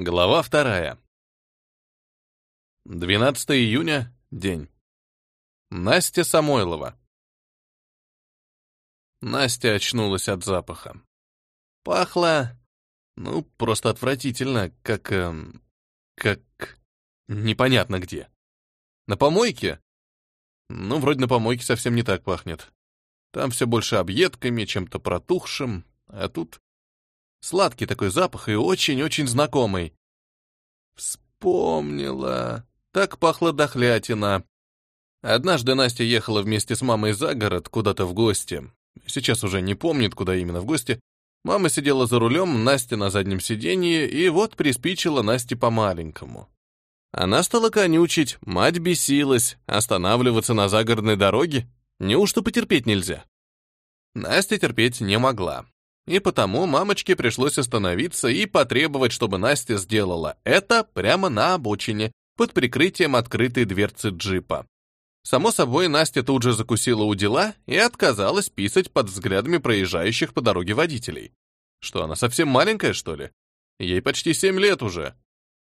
Глава вторая. 12 июня, день. Настя Самойлова. Настя очнулась от запаха. Пахло, ну, просто отвратительно, как... Эм, как... непонятно где. На помойке? Ну, вроде на помойке совсем не так пахнет. Там все больше объедками, чем-то протухшим, а тут Сладкий такой запах и очень-очень знакомый. Вспомнила. Так пахла дохлятина. Однажды Настя ехала вместе с мамой за город куда-то в гости. Сейчас уже не помнит, куда именно в гости. Мама сидела за рулем, Настя на заднем сиденье, и вот приспичила Насте по-маленькому. Она стала конючить, мать бесилась, останавливаться на загородной дороге. Неужто потерпеть нельзя? Настя терпеть не могла. И потому мамочке пришлось остановиться и потребовать, чтобы Настя сделала это прямо на обочине, под прикрытием открытой дверцы джипа. Само собой, Настя тут же закусила у дела и отказалась писать под взглядами проезжающих по дороге водителей. Что, она совсем маленькая, что ли? Ей почти семь лет уже.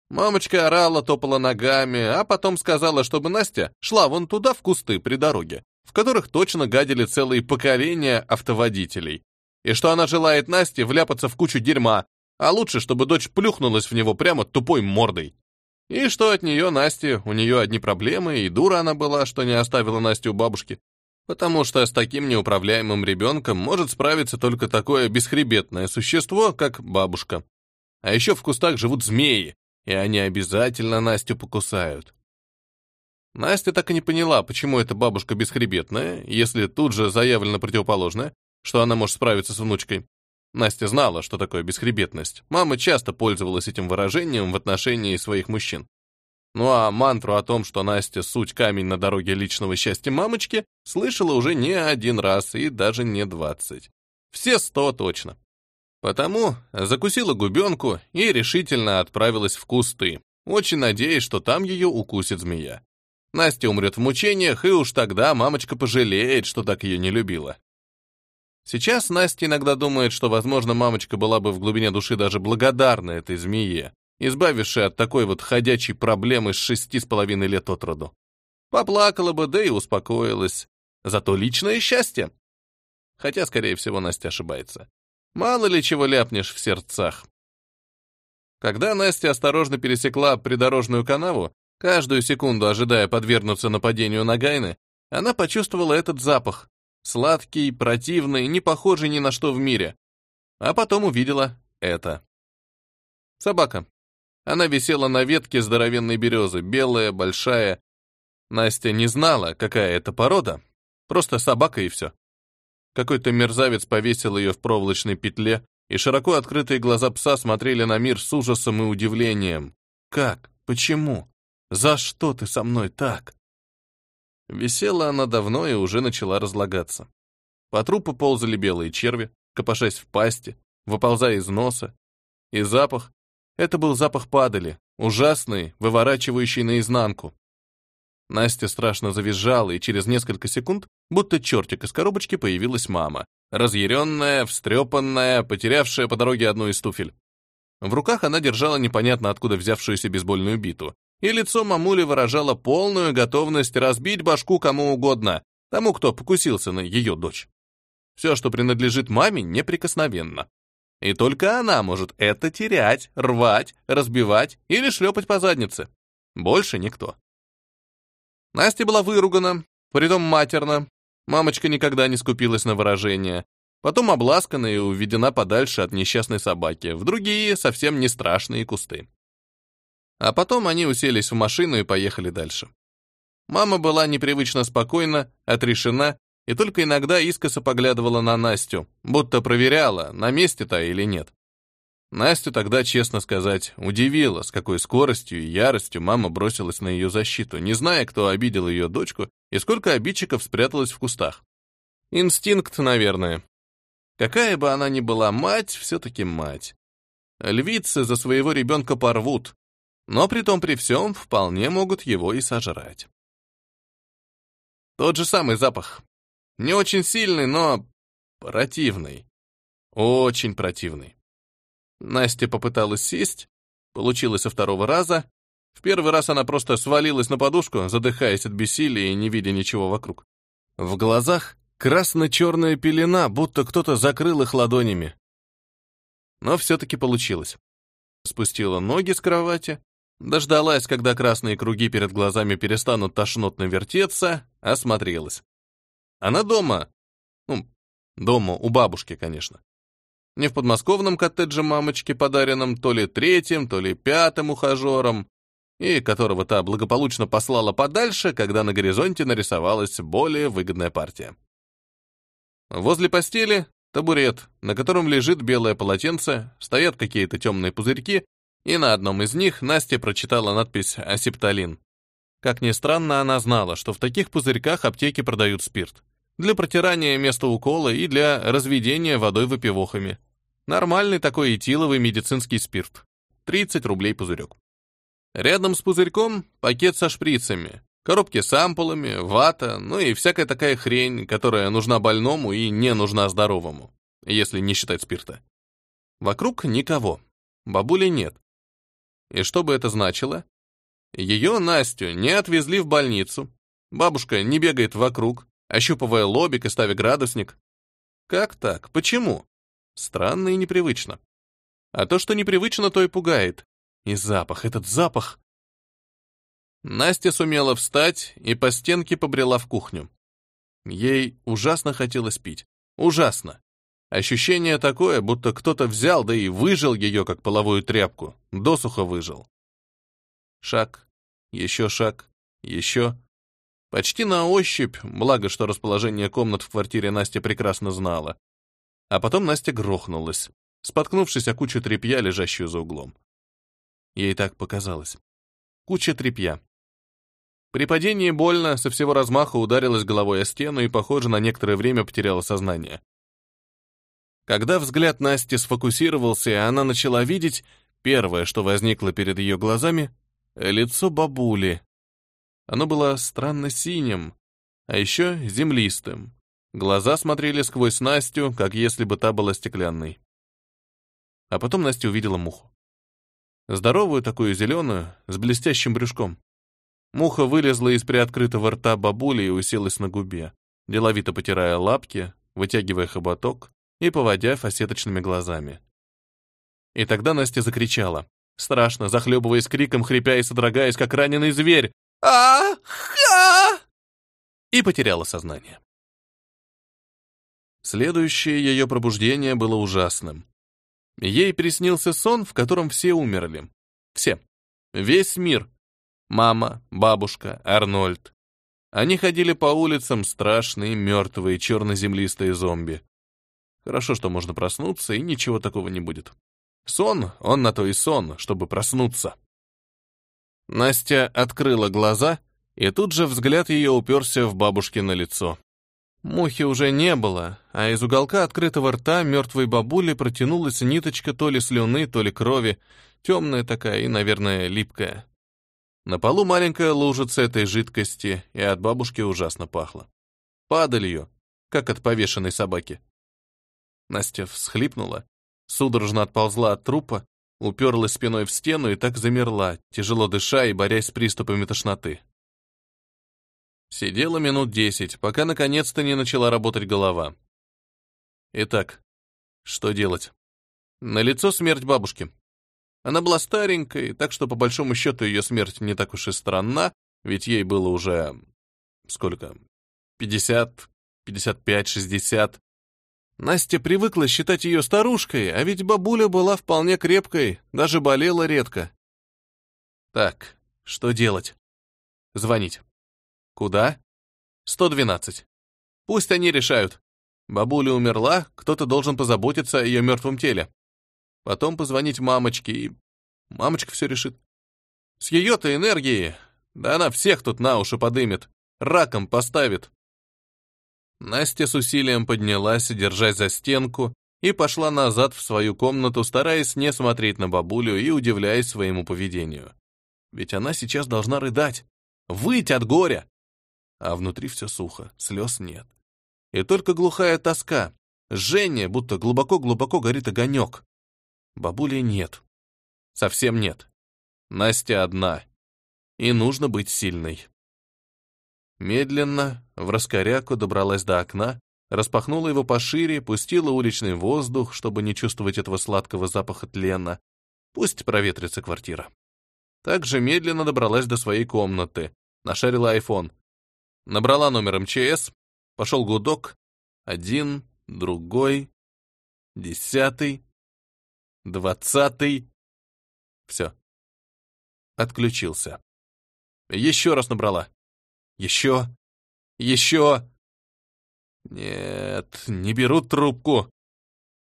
Мамочка орала, топала ногами, а потом сказала, чтобы Настя шла вон туда, в кусты при дороге, в которых точно гадили целые поколения автоводителей, и что она желает Насте вляпаться в кучу дерьма, а лучше, чтобы дочь плюхнулась в него прямо тупой мордой. И что от нее Насте, у нее одни проблемы, и дура она была, что не оставила Настю у бабушки. Потому что с таким неуправляемым ребенком может справиться только такое бесхребетное существо, как бабушка. А еще в кустах живут змеи, и они обязательно Настю покусают. Настя так и не поняла, почему эта бабушка бесхребетная, если тут же заявлено противоположное, что она может справиться с внучкой. Настя знала, что такое бесхребетность. Мама часто пользовалась этим выражением в отношении своих мужчин. Ну а мантру о том, что Настя суть камень на дороге личного счастья мамочки, слышала уже не один раз и даже не двадцать. Все сто точно. Потому закусила губенку и решительно отправилась в кусты, очень надеясь, что там ее укусит змея. Настя умрет в мучениях, и уж тогда мамочка пожалеет, что так ее не любила. Сейчас Настя иногда думает, что, возможно, мамочка была бы в глубине души даже благодарна этой змее, избавившей от такой вот ходячей проблемы с шести с половиной лет от роду. Поплакала бы, да и успокоилась. Зато личное счастье. Хотя, скорее всего, Настя ошибается. Мало ли чего ляпнешь в сердцах. Когда Настя осторожно пересекла придорожную канаву, каждую секунду ожидая подвергнуться нападению на Гайны, она почувствовала этот запах, Сладкий, противный, не похожий ни на что в мире. А потом увидела это. Собака. Она висела на ветке здоровенной березы, белая, большая. Настя не знала, какая это порода. Просто собака и все. Какой-то мерзавец повесил ее в проволочной петле, и широко открытые глаза пса смотрели на мир с ужасом и удивлением. «Как? Почему? За что ты со мной так?» Висела она давно и уже начала разлагаться. По трупу ползали белые черви, копошась в пасти, выползая из носа. И запах — это был запах падали, ужасный, выворачивающий наизнанку. Настя страшно завизжала, и через несколько секунд, будто чертик из коробочки, появилась мама. Разъяренная, встрепанная, потерявшая по дороге одну из туфель. В руках она держала непонятно откуда взявшуюся бейсбольную биту, и лицо мамули выражало полную готовность разбить башку кому угодно, тому, кто покусился на ее дочь. Все, что принадлежит маме, неприкосновенно. И только она может это терять, рвать, разбивать или шлепать по заднице. Больше никто. Настя была выругана, притом матерно. Мамочка никогда не скупилась на выражение. Потом обласкана и уведена подальше от несчастной собаки, в другие, совсем не страшные кусты. А потом они уселись в машину и поехали дальше. Мама была непривычно спокойна, отрешена и только иногда искоса поглядывала на Настю, будто проверяла, на месте-то или нет. Настю тогда, честно сказать, удивило, с какой скоростью и яростью мама бросилась на ее защиту, не зная, кто обидел ее дочку и сколько обидчиков спряталось в кустах. Инстинкт, наверное. Какая бы она ни была мать, все-таки мать. Львицы за своего ребенка порвут, но при том при всем вполне могут его и сожрать. Тот же самый запах. Не очень сильный, но противный. Очень противный. Настя попыталась сесть, Получилось со второго раза. В первый раз она просто свалилась на подушку, задыхаясь от бессилия и не видя ничего вокруг. В глазах красно-черная пелена, будто кто-то закрыл их ладонями. Но все-таки получилось. Спустила ноги с кровати, дождалась, когда красные круги перед глазами перестанут тошнотно вертеться, осмотрелась. Она дома. Ну, дома, у бабушки, конечно. Не в подмосковном коттедже мамочки, подаренном то ли третьим, то ли пятым ухажером, и которого та благополучно послала подальше, когда на горизонте нарисовалась более выгодная партия. Возле постели табурет, на котором лежит белое полотенце, стоят какие-то темные пузырьки, и на одном из них Настя прочитала надпись «Асепталин». Как ни странно, она знала, что в таких пузырьках аптеки продают спирт для протирания места укола и для разведения водой выпивохами. Нормальный такой этиловый медицинский спирт. 30 рублей пузырек. Рядом с пузырьком пакет со шприцами, коробки с ампулами, вата, ну и всякая такая хрень, которая нужна больному и не нужна здоровому, если не считать спирта. Вокруг никого. Бабули нет. И что бы это значило? Ее, Настю, не отвезли в больницу. Бабушка не бегает вокруг, ощупывая лобик и ставя градусник. Как так? Почему? Странно и непривычно. А то, что непривычно, то и пугает. И запах, этот запах. Настя сумела встать и по стенке побрела в кухню. Ей ужасно хотелось пить. Ужасно. Ощущение такое, будто кто-то взял, да и выжил ее, как половую тряпку. Досуха выжил. Шаг. Еще шаг. Еще. Почти на ощупь, благо, что расположение комнат в квартире Настя прекрасно знала. А потом Настя грохнулась, споткнувшись о кучу тряпья, лежащую за углом. Ей так показалось. Куча тряпья. При падении больно, со всего размаха ударилась головой о стену и, похоже, на некоторое время потеряла сознание. Когда взгляд Насти сфокусировался, и она начала видеть, первое, что возникло перед ее глазами — лицо бабули, оно было странно синим, а еще землистым. Глаза смотрели сквозь Настю, как если бы та была стеклянной. А потом Настя увидела муху. Здоровую такую зеленую, с блестящим брюшком. Муха вылезла из приоткрытого рта бабули и уселась на губе, деловито потирая лапки, вытягивая хоботок и поводя фасеточными глазами. И тогда Настя закричала, страшно, захлебываясь криком, хрипя и содрогаясь, как раненый зверь а ха И потеряла сознание. Следующее ее пробуждение было ужасным. Ей приснился сон, в котором все умерли. Все. Весь мир. Мама, бабушка, Арнольд. Они ходили по улицам страшные, мертвые, черно-землистые зомби. Хорошо, что можно проснуться, и ничего такого не будет. Сон, он на то и сон, чтобы проснуться. Настя открыла глаза, и тут же взгляд ее уперся в бабушкино лицо. Мухи уже не было, а из уголка открытого рта мертвой бабули протянулась ниточка то ли слюны, то ли крови, темная такая и, наверное, липкая. На полу маленькая лужица этой жидкости, и от бабушки ужасно пахло. Падалью, как от повешенной собаки. Настя всхлипнула, судорожно отползла от трупа уперлась спиной в стену и так замерла, тяжело дыша и борясь с приступами тошноты. Сидела минут десять, пока наконец-то не начала работать голова. Итак, что делать? На лицо смерть бабушки. Она была старенькой, так что по большому счету ее смерть не так уж и странна, ведь ей было уже... сколько? 50, 55, 60. Настя привыкла считать ее старушкой, а ведь бабуля была вполне крепкой, даже болела редко. Так, что делать? Звонить. Куда? 112. Пусть они решают. Бабуля умерла, кто-то должен позаботиться о ее мертвом теле. Потом позвонить мамочке, и мамочка все решит. С ее-то энергией, да она всех тут на уши подымет, раком поставит. Настя с усилием поднялась, держась за стенку, и пошла назад в свою комнату, стараясь не смотреть на бабулю и удивляясь своему поведению. Ведь она сейчас должна рыдать, выть от горя. А внутри все сухо, слез нет. И только глухая тоска, жжение, будто глубоко-глубоко горит огонек. Бабули нет. Совсем нет. Настя одна. И нужно быть сильной. Медленно, в раскоряку добралась до окна, распахнула его пошире, пустила уличный воздух, чтобы не чувствовать этого сладкого запаха тлена. Пусть проветрится квартира. Также медленно добралась до своей комнаты, нашарила айфон. Набрала номер МЧС, пошел гудок. Один, другой, десятый, двадцатый. Все. Отключился. Еще раз набрала. Еще. Еще. Нет, не берут трубку.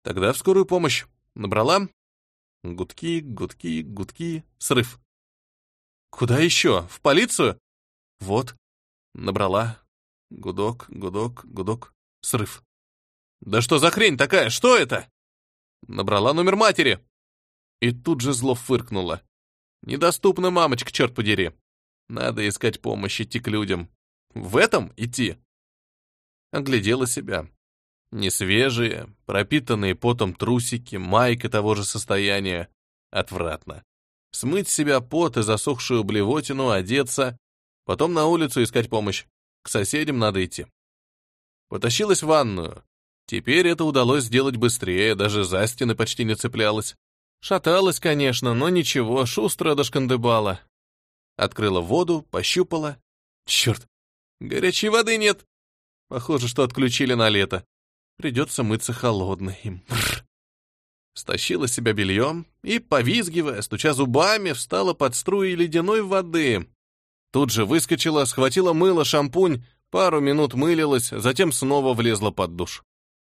Тогда в скорую помощь. Набрала. Гудки, гудки, гудки. Срыв. Куда еще? В полицию? Вот. Набрала. Гудок, гудок, гудок. Срыв. Да что за хрень такая? Что это? Набрала номер матери. И тут же зло фыркнула. Недоступна мамочка, черт подери. Надо искать помощь, идти к людям. В этом идти. Оглядела себя. Несвежие, пропитанные потом трусики, майка того же состояния. Отвратно. Смыть себя пот и засохшую блевотину, одеться, потом на улицу искать помощь. К соседям надо идти. Потащилась в ванную. Теперь это удалось сделать быстрее, даже за стены почти не цеплялась. Шаталась, конечно, но ничего, шустро дошкандыбала. Открыла воду, пощупала. Черт, горячей воды нет. Похоже, что отключили на лето. Придется мыться холодной. Бррр. Стащила себя бельем и, повизгивая, стуча зубами, встала под струи ледяной воды. Тут же выскочила, схватила мыло, шампунь, пару минут мылилась, затем снова влезла под душ.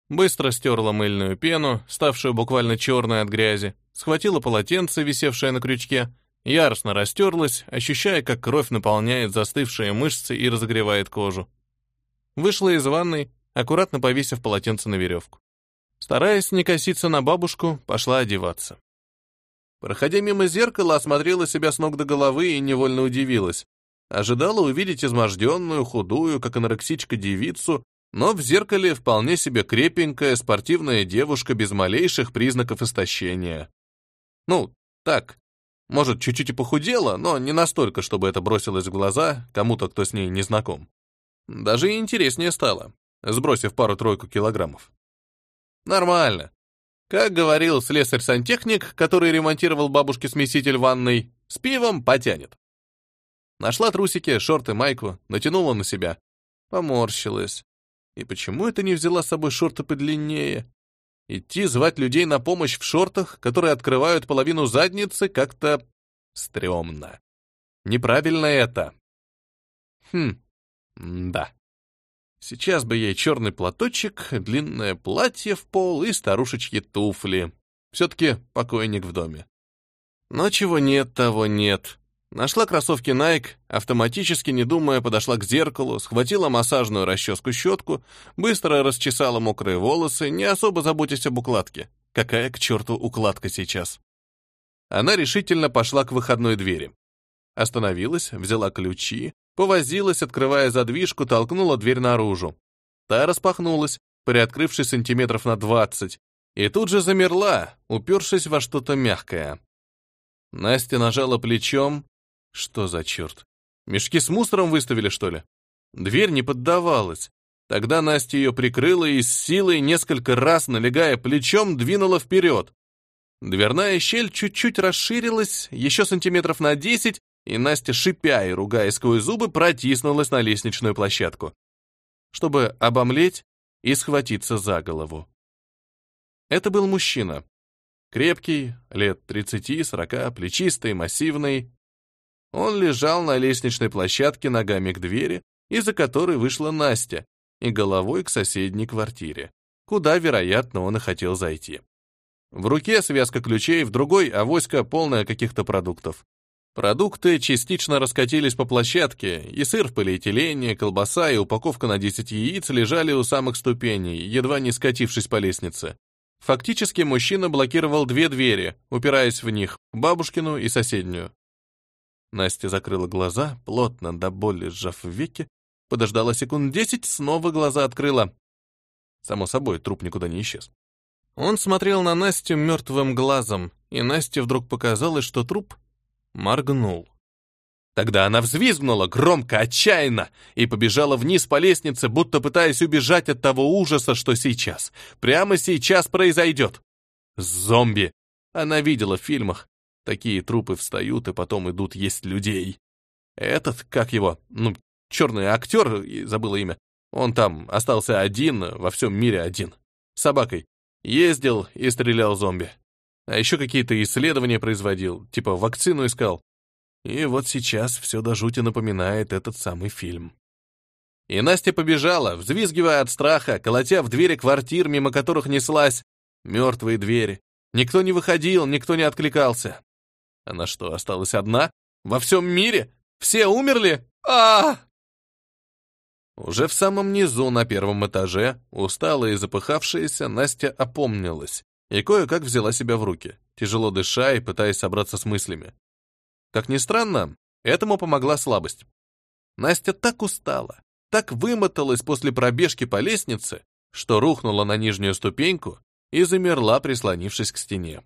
Быстро стерла мыльную пену, ставшую буквально черной от грязи, схватила полотенце, висевшее на крючке, яростно растерлась, ощущая, как кровь наполняет застывшие мышцы и разогревает кожу. Вышла из ванной, аккуратно повесив полотенце на веревку. Стараясь не коситься на бабушку, пошла одеваться. Проходя мимо зеркала, осмотрела себя с ног до головы и невольно удивилась. Ожидала увидеть изможденную, худую, как анорексичка девицу, но в зеркале вполне себе крепенькая спортивная девушка без малейших признаков истощения. Ну, так, может, чуть-чуть и похудела, но не настолько, чтобы это бросилось в глаза кому-то, кто с ней не знаком. Даже и интереснее стало, сбросив пару-тройку килограммов. Нормально. Как говорил слесарь-сантехник, который ремонтировал бабушке смеситель ванной, с пивом потянет. Нашла трусики, шорты, майку, натянула на себя. Поморщилась. И почему это не взяла с собой шорты подлиннее? Идти звать людей на помощь в шортах, которые открывают половину задницы, как-то стрёмно. Неправильно это. Хм, да. Сейчас бы ей черный платочек, длинное платье в пол и старушечьи туфли. Все-таки покойник в доме. Но чего нет, того нет. Нашла кроссовки Nike, автоматически, не думая, подошла к зеркалу, схватила массажную расческу-щетку, быстро расчесала мокрые волосы, не особо заботясь об укладке. Какая к черту укладка сейчас? Она решительно пошла к выходной двери. Остановилась, взяла ключи, повозилась, открывая задвижку, толкнула дверь наружу. Та распахнулась, приоткрывшись сантиметров на двадцать, и тут же замерла, упершись во что-то мягкое. Настя нажала плечом, что за черт? Мешки с мусором выставили, что ли? Дверь не поддавалась. Тогда Настя ее прикрыла и с силой, несколько раз налегая плечом, двинула вперед. Дверная щель чуть-чуть расширилась, еще сантиметров на десять, и Настя, шипя и ругая сквозь зубы, протиснулась на лестничную площадку, чтобы обомлеть и схватиться за голову. Это был мужчина. Крепкий, лет 30-40, плечистый, массивный, он лежал на лестничной площадке ногами к двери, из-за которой вышла Настя, и головой к соседней квартире, куда, вероятно, он и хотел зайти. В руке связка ключей, в другой — авоська, полная каких-то продуктов. Продукты частично раскатились по площадке, и сыр в полиэтилене, колбаса и упаковка на 10 яиц лежали у самых ступеней, едва не скатившись по лестнице. Фактически мужчина блокировал две двери, упираясь в них, бабушкину и соседнюю. Настя закрыла глаза, плотно до боли сжав веки, подождала секунд десять, снова глаза открыла. Само собой, труп никуда не исчез. Он смотрел на Настю мертвым глазом, и Насте вдруг показалось, что труп Моргнул. Тогда она взвизгнула громко, отчаянно и побежала вниз по лестнице, будто пытаясь убежать от того ужаса, что сейчас, прямо сейчас произойдет. Зомби. Она видела в фильмах. Такие трупы встают и потом идут есть людей. Этот, как его, ну, черный актер, забыла имя, он там остался один, во всем мире один. С собакой. Ездил и стрелял зомби. А еще какие-то исследования производил, типа вакцину искал. И вот сейчас все до жути напоминает этот самый фильм. И Настя побежала, взвизгивая от страха, колотя в двери квартир, мимо которых неслась. Мертвые двери. Никто не выходил, никто не откликался. Она что, осталась одна? Во всем мире? Все умерли? а! Уже в самом низу, на первом этаже, усталая и запыхавшаяся, Настя опомнилась и кое-как взяла себя в руки, тяжело дыша и пытаясь собраться с мыслями. Как ни странно, этому помогла слабость. Настя так устала, так вымоталась после пробежки по лестнице, что рухнула на нижнюю ступеньку и замерла, прислонившись к стене.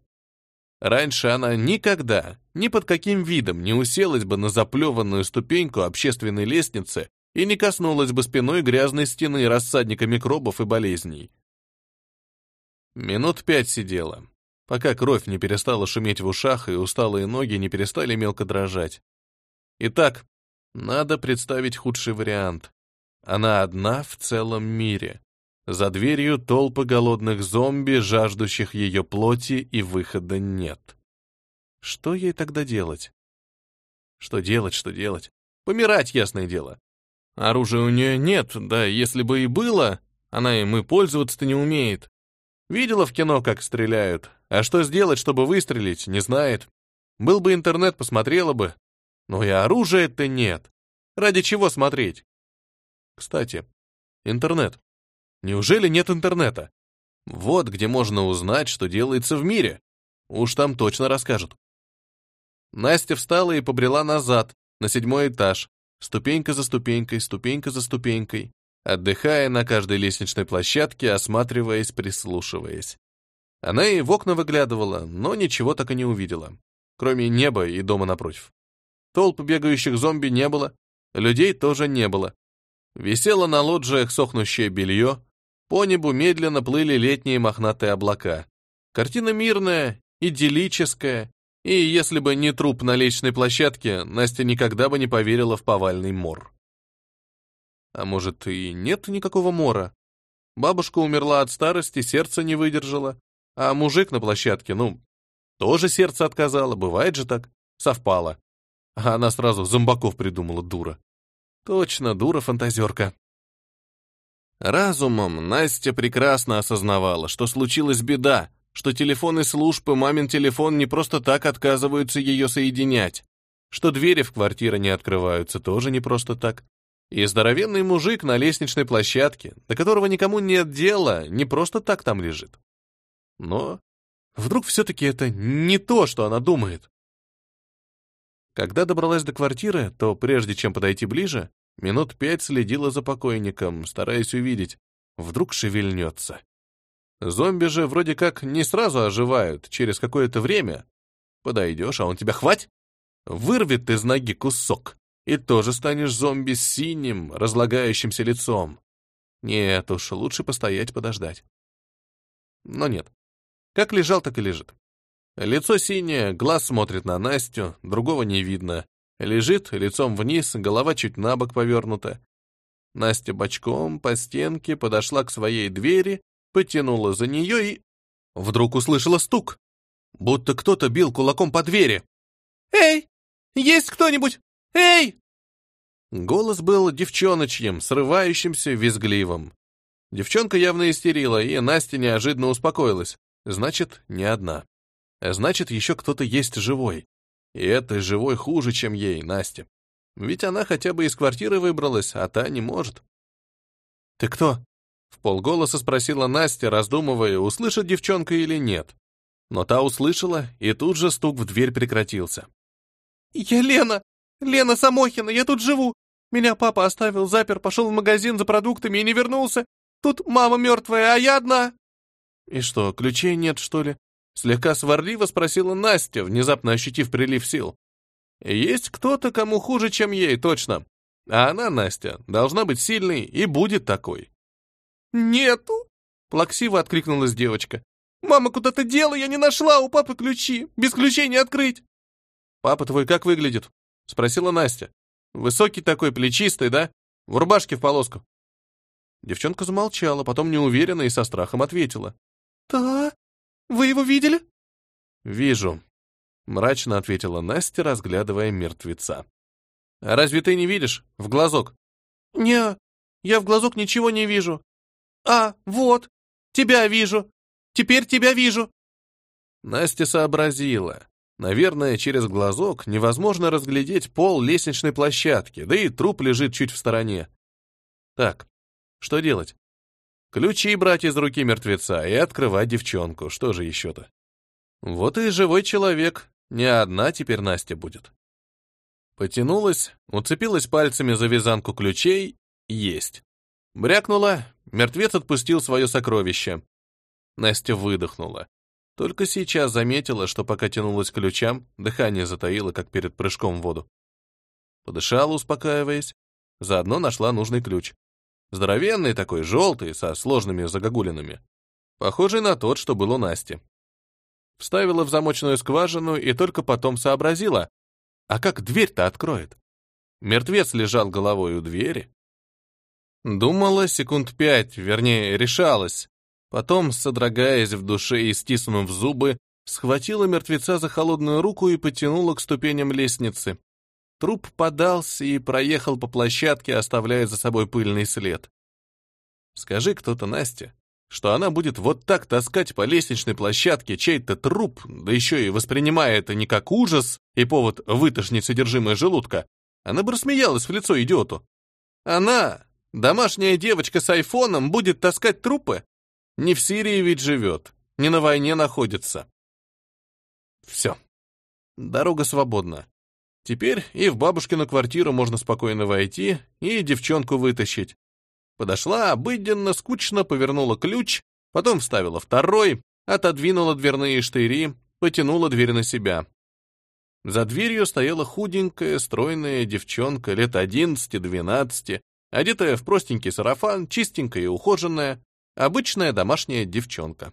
Раньше она никогда, ни под каким видом не уселась бы на заплеванную ступеньку общественной лестницы и не коснулась бы спиной грязной стены рассадника микробов и болезней. Минут пять сидела, пока кровь не перестала шуметь в ушах и усталые ноги не перестали мелко дрожать. Итак, надо представить худший вариант. Она одна в целом мире. За дверью толпы голодных зомби, жаждущих ее плоти, и выхода нет. Что ей тогда делать? Что делать, что делать? Помирать, ясное дело. Оружия у нее нет, да если бы и было, она им и пользоваться-то не умеет. Видела в кино, как стреляют, а что сделать, чтобы выстрелить, не знает. Был бы интернет, посмотрела бы. Но и оружия-то нет. Ради чего смотреть? Кстати, интернет. Неужели нет интернета? Вот где можно узнать, что делается в мире. Уж там точно расскажут. Настя встала и побрела назад, на седьмой этаж, ступенька за ступенькой, ступенька за ступенькой, отдыхая на каждой лестничной площадке, осматриваясь, прислушиваясь. Она и в окна выглядывала, но ничего так и не увидела, кроме неба и дома напротив. Толп бегающих зомби не было, людей тоже не было. Висело на лоджиях сохнущее белье, по небу медленно плыли летние мохнатые облака. Картина мирная, идиллическая, и если бы не труп на лестничной площадке, Настя никогда бы не поверила в повальный мор. А может, и нет никакого мора? Бабушка умерла от старости, сердце не выдержало, а мужик на площадке, ну, тоже сердце отказало, бывает же так, совпало. А она сразу зомбаков придумала, дура. Точно, дура-фантазерка. Разумом Настя прекрасно осознавала, что случилась беда, что телефоны службы мамин телефон не просто так отказываются ее соединять, что двери в квартиры не открываются тоже не просто так, и здоровенный мужик на лестничной площадке, до которого никому нет дела, не просто так там лежит. Но вдруг все-таки это не то, что она думает. Когда добралась до квартиры, то прежде чем подойти ближе, минут пять следила за покойником, стараясь увидеть, вдруг шевельнется. Зомби же вроде как не сразу оживают, через какое-то время. Подойдешь, а он тебя хвать, вырвет из ноги кусок, и тоже станешь зомби с синим, разлагающимся лицом. Нет уж, лучше постоять, подождать. Но нет. Как лежал, так и лежит. Лицо синее, глаз смотрит на Настю, другого не видно. Лежит лицом вниз, голова чуть на бок повернута. Настя бочком по стенке подошла к своей двери, потянула за нее и... Вдруг услышала стук, будто кто-то бил кулаком по двери. «Эй! Есть кто-нибудь? Эй!» Голос был девчоночьим, срывающимся, визгливым. Девчонка явно истерила, и Настя неожиданно успокоилась. Значит, не одна. Значит, еще кто-то есть живой. И это живой хуже, чем ей, Настя. Ведь она хотя бы из квартиры выбралась, а та не может. «Ты кто?» — в полголоса спросила Настя, раздумывая, услышит девчонка или нет. Но та услышала, и тут же стук в дверь прекратился. «Я Лена! Лена Самохина, я тут живу! Меня папа оставил, запер, пошел в магазин за продуктами и не вернулся. Тут мама мертвая, а я одна!» «И что, ключей нет, что ли?» Слегка сварливо спросила Настя, внезапно ощутив прилив сил. Есть кто-то, кому хуже, чем ей, точно. А она, Настя, должна быть сильной и будет такой. «Нету!» — плаксиво откликнулась девочка. «Мама куда-то дела, я не нашла, у папы ключи. Без ключей не открыть». «Папа твой как выглядит?» — спросила Настя. «Высокий такой, плечистый, да? В рубашке в полоску». Девчонка замолчала, потом неуверенно и со страхом ответила. «Да? Вы его видели?» «Вижу», — мрачно ответила Настя, разглядывая мертвеца. «А разве ты не видишь? В глазок?» «Не, я в глазок ничего не вижу. А, вот, тебя вижу. Теперь тебя вижу». Настя сообразила. Наверное, через глазок невозможно разглядеть пол лестничной площадки, да и труп лежит чуть в стороне. Так, что делать? Ключи брать из руки мертвеца и открывать девчонку. Что же еще-то? Вот и живой человек. Не одна теперь Настя будет. Потянулась, уцепилась пальцами за вязанку ключей. Есть. Брякнула, мертвец отпустил свое сокровище. Настя выдохнула. Только сейчас заметила, что пока тянулась к ключам, дыхание затаило, как перед прыжком в воду. Подышала, успокаиваясь. Заодно нашла нужный ключ. Здоровенный такой, желтый, со сложными загогулинами. Похожий на тот, что был у Насти. Вставила в замочную скважину и только потом сообразила, а как дверь-то откроет? Мертвец лежал головой у двери. Думала секунд пять, вернее, решалась. Потом, содрогаясь в душе и стиснув зубы, схватила мертвеца за холодную руку и потянула к ступеням лестницы. Труп подался и проехал по площадке, оставляя за собой пыльный след. Скажи кто-то Насте, что она будет вот так таскать по лестничной площадке чей-то труп, да еще и воспринимая это не как ужас и повод вытошнить содержимое желудка, она бы рассмеялась в лицо идиоту. Она, домашняя девочка с айфоном, будет таскать трупы? Не в Сирии ведь живет, не на войне находится. Все. Дорога свободна. Теперь и в бабушкину квартиру можно спокойно войти и девчонку вытащить. Подошла, обыденно, скучно повернула ключ, потом вставила второй, отодвинула дверные штыри, потянула дверь на себя. За дверью стояла худенькая, стройная девчонка лет одиннадцати-двенадцати, одетая в простенький сарафан, чистенькая и ухоженная, обычная домашняя девчонка.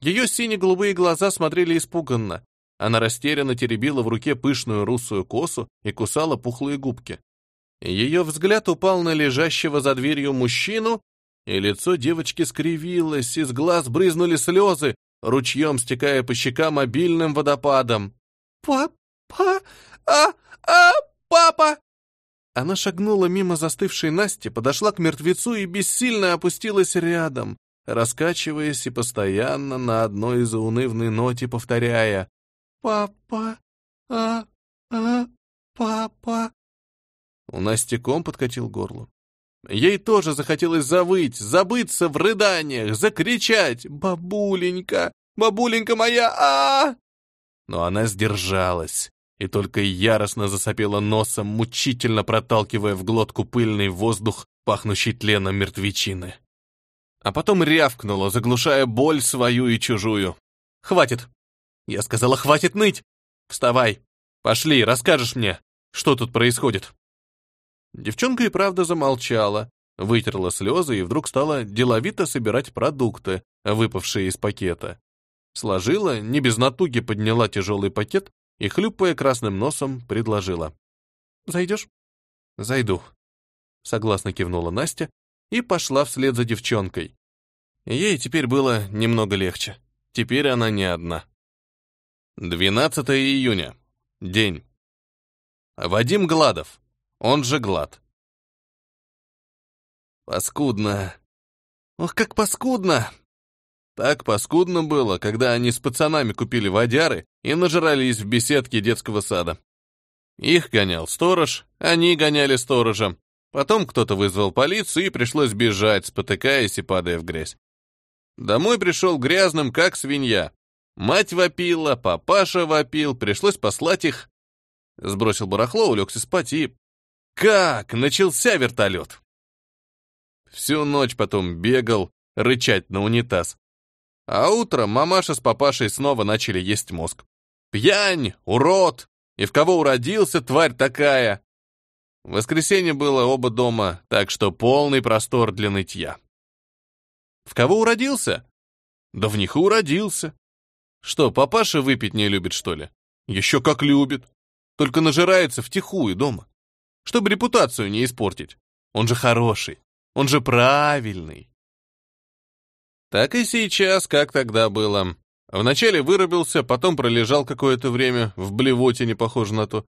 Ее сине-голубые глаза смотрели испуганно, она растерянно теребила в руке пышную русую косу и кусала пухлые губки. Ее взгляд упал на лежащего за дверью мужчину, и лицо девочки скривилось, из глаз брызнули слезы, ручьем стекая по щекам обильным водопадом. «Папа! А! А! Папа!» Она шагнула мимо застывшей Насти, подошла к мертвецу и бессильно опустилась рядом, раскачиваясь и постоянно на одной заунывной ноте повторяя «Папа! А! А! Папа!» У Насти ком подкатил горло. Ей тоже захотелось завыть, забыться в рыданиях, закричать «Бабуленька! Бабуленька моя! а, Но она сдержалась и только яростно засопела носом, мучительно проталкивая в глотку пыльный воздух, пахнущий тленом мертвечины. А потом рявкнула, заглушая боль свою и чужую. «Хватит! Я сказала, хватит ныть! Вставай! Пошли, расскажешь мне, что тут происходит!» Девчонка и правда замолчала, вытерла слезы и вдруг стала деловито собирать продукты, выпавшие из пакета. Сложила, не без натуги подняла тяжелый пакет и, хлюпая красным носом, предложила. «Зайдешь?» «Зайду», — согласно кивнула Настя и пошла вслед за девчонкой. Ей теперь было немного легче. Теперь она не одна. 12 июня. День. Вадим Гладов. Он же Глад. Паскудно. Ох, как паскудно! Так паскудно было, когда они с пацанами купили водяры и нажрались в беседке детского сада. Их гонял сторож, они гоняли сторожа. Потом кто-то вызвал полицию, и пришлось бежать, спотыкаясь и падая в грязь. Домой пришел грязным, как свинья. Мать вопила, папаша вопил, пришлось послать их. Сбросил барахло, улегся спать и... Как начался вертолет! Всю ночь потом бегал, рычать на унитаз. А утром мамаша с папашей снова начали есть мозг. Пьянь, урод, И в кого уродился, тварь такая? Воскресенье было оба дома, так что полный простор для нытья. В кого уродился? Да в них и уродился. Что, папаша выпить не любит, что ли? Еще как любит. Только нажирается втихую дома. Чтобы репутацию не испортить. Он же хороший. Он же правильный. Так и сейчас, как тогда было. Вначале вырубился, потом пролежал какое-то время, в блевоте не похоже на то.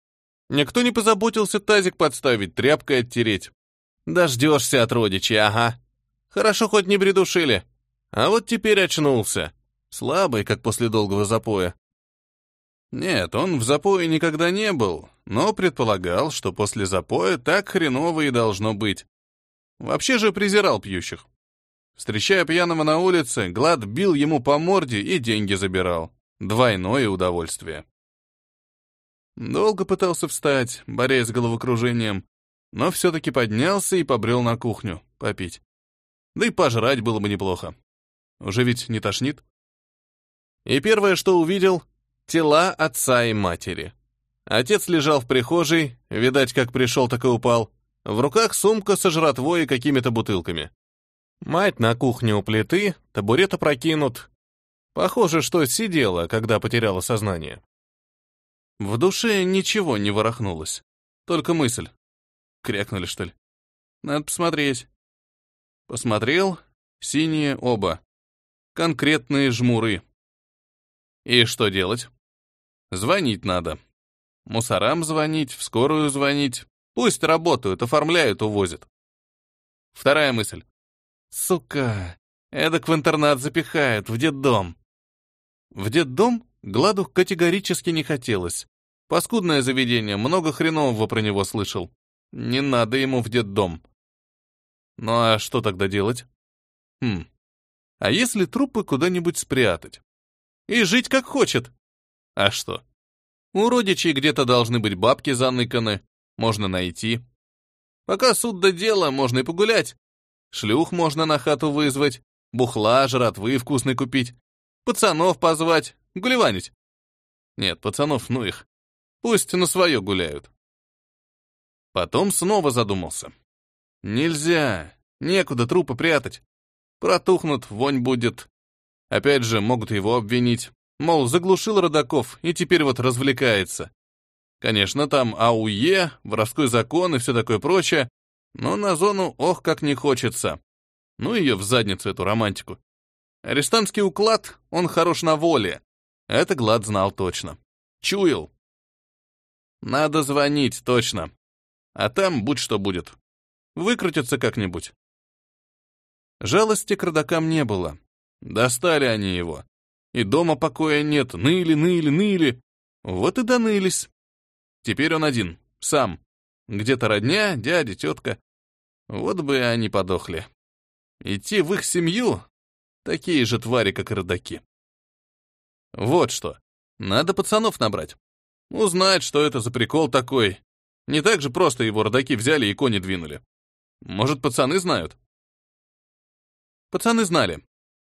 Никто не позаботился тазик подставить, тряпкой оттереть. Дождешься от родичей, ага. Хорошо хоть не придушили. А вот теперь очнулся. Слабый, как после долгого запоя. Нет, он в запое никогда не был, но предполагал, что после запоя так хреново и должно быть. Вообще же презирал пьющих. Встречая пьяного на улице, Глад бил ему по морде и деньги забирал. Двойное удовольствие. Долго пытался встать, борясь с головокружением, но все-таки поднялся и побрел на кухню, попить. Да и пожрать было бы неплохо. Уже ведь не тошнит. И первое, что увидел — тела отца и матери. Отец лежал в прихожей, видать, как пришел, так и упал. В руках сумка со жратвой и какими-то бутылками. Мать на кухне у плиты, табурет опрокинут. Похоже, что сидела, когда потеряла сознание. В душе ничего не ворохнулось. Только мысль. Крякнули, что ли? Надо посмотреть. Посмотрел. Синие оба. Конкретные жмуры. И что делать? Звонить надо. Мусорам звонить, в скорую звонить. Пусть работают, оформляют, увозят. Вторая мысль. Сука, эдак в интернат запихают, в детдом. В детдом Гладу категорически не хотелось. Паскудное заведение, много хренового про него слышал. Не надо ему в детдом. Ну а что тогда делать? Хм. А если трупы куда-нибудь спрятать? И жить как хочет. А что? У родичей где-то должны быть бабки заныканы. Можно найти. Пока суд до дела, можно и погулять. Шлюх можно на хату вызвать, бухла, жратвы вкусной купить, пацанов позвать, гулеванить. Нет, пацанов, ну их. Пусть на свое гуляют. Потом снова задумался. Нельзя, некуда трупы прятать. Протухнут, вонь будет. Опять же, могут его обвинить. Мол, заглушил родаков и теперь вот развлекается. Конечно, там АУЕ, воровской закон и все такое прочее, но на зону ох как не хочется. Ну ее в задницу, эту романтику. Арестантский уклад, он хорош на воле. Это Глад знал точно. Чуял. Надо звонить, точно. А там будь что будет. Выкрутится как-нибудь. Жалости к родакам не было. Достали они его. И дома покоя нет. Ныли, ныли, ныли. Вот и донылись. Теперь он один, сам. Где-то родня, дядя, тетка. Вот бы они подохли. Идти в их семью — такие же твари, как и родаки. Вот что. Надо пацанов набрать. Узнать, что это за прикол такой. Не так же просто его родаки взяли и кони двинули. Может, пацаны знают? Пацаны знали.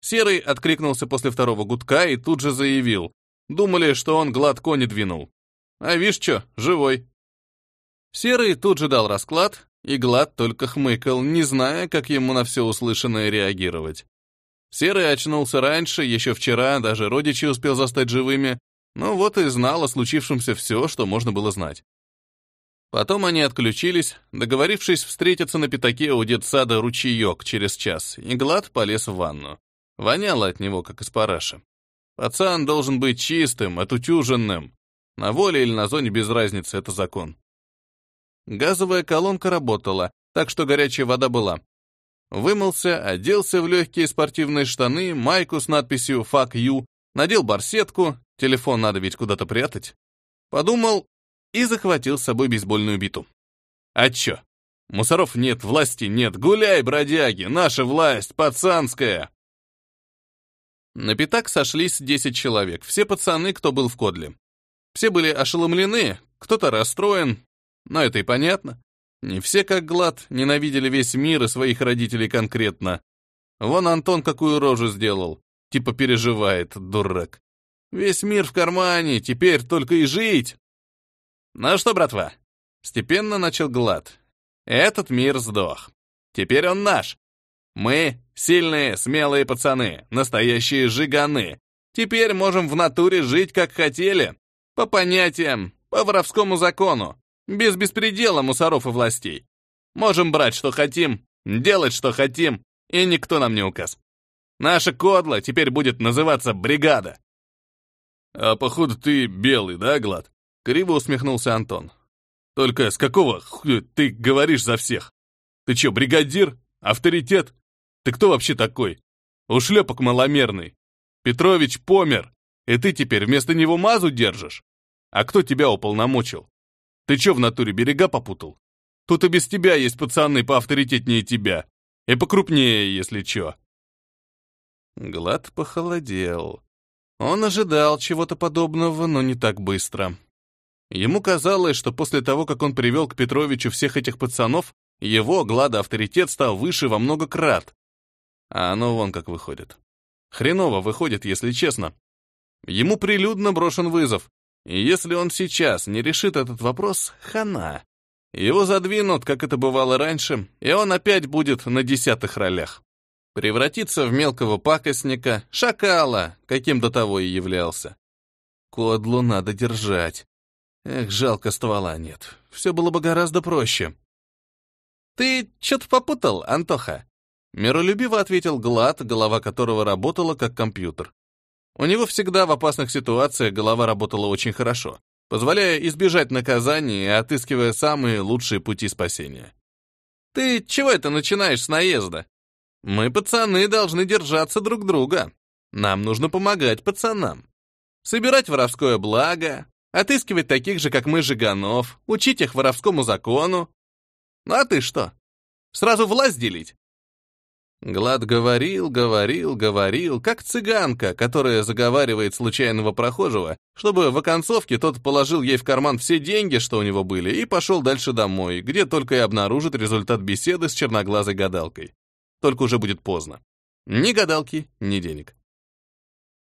Серый откликнулся после второго гудка и тут же заявил. Думали, что он глад кони двинул. А вишь что, живой. Серый тут же дал расклад, и Глад только хмыкал, не зная, как ему на все услышанное реагировать. Серый очнулся раньше, еще вчера, даже родичи успел застать живыми, ну вот и знал о случившемся все, что можно было знать. Потом они отключились, договорившись встретиться на пятаке у детсада ручеек через час, и Глад полез в ванну. Воняло от него, как из параши. Пацан должен быть чистым, отутюженным. На воле или на зоне без разницы, это закон. Газовая колонка работала, так что горячая вода была. Вымылся, оделся в легкие спортивные штаны, майку с надписью «Fuck you», надел барсетку, телефон надо ведь куда-то прятать. Подумал и захватил с собой бейсбольную биту. А чё? Мусоров нет, власти нет, гуляй, бродяги, наша власть, пацанская. На пятак сошлись 10 человек, все пацаны, кто был в кодле. Все были ошеломлены, кто-то расстроен, но это и понятно. Не все, как Глад, ненавидели весь мир и своих родителей конкретно. Вон Антон какую рожу сделал. Типа переживает, дурак. Весь мир в кармане, теперь только и жить. Ну что, братва, степенно начал Глад. Этот мир сдох. Теперь он наш. Мы сильные, смелые пацаны, настоящие жиганы. Теперь можем в натуре жить, как хотели. По понятиям, по воровскому закону. Без беспредела мусоров и властей. Можем брать, что хотим, делать, что хотим, и никто нам не указ. Наша кодла теперь будет называться бригада. А походу ты белый, да, Глад? Криво усмехнулся Антон. Только с какого хуя ты говоришь за всех? Ты чё, бригадир? Авторитет? Ты кто вообще такой? Ушлепок маломерный. Петрович помер, и ты теперь вместо него мазу держишь? А кто тебя уполномочил? Ты чё в натуре берега попутал? Тут и без тебя есть пацаны поавторитетнее тебя. И покрупнее, если чё. Глад похолодел. Он ожидал чего-то подобного, но не так быстро. Ему казалось, что после того, как он привел к Петровичу всех этих пацанов, его, Глада, авторитет стал выше во много крат. А оно вон как выходит. Хреново выходит, если честно. Ему прилюдно брошен вызов. И если он сейчас не решит этот вопрос, хана. Его задвинут, как это бывало раньше, и он опять будет на десятых ролях. Превратиться в мелкого пакостника, шакала, каким до того и являлся. Кодлу надо держать. Эх, жалко ствола нет. Все было бы гораздо проще. «Ты что-то попутал, Антоха?» Миролюбиво ответил Глад, голова которого работала как компьютер. У него всегда в опасных ситуациях голова работала очень хорошо позволяя избежать наказания и отыскивая самые лучшие пути спасения. «Ты чего это начинаешь с наезда? Мы, пацаны, должны держаться друг друга. Нам нужно помогать пацанам. Собирать воровское благо, отыскивать таких же, как мы, жиганов, учить их воровскому закону. Ну а ты что? Сразу власть делить? Глад говорил, говорил, говорил, как цыганка, которая заговаривает случайного прохожего, чтобы в оконцовке тот положил ей в карман все деньги, что у него были, и пошел дальше домой, где только и обнаружит результат беседы с черноглазой гадалкой. Только уже будет поздно. Ни гадалки, ни денег.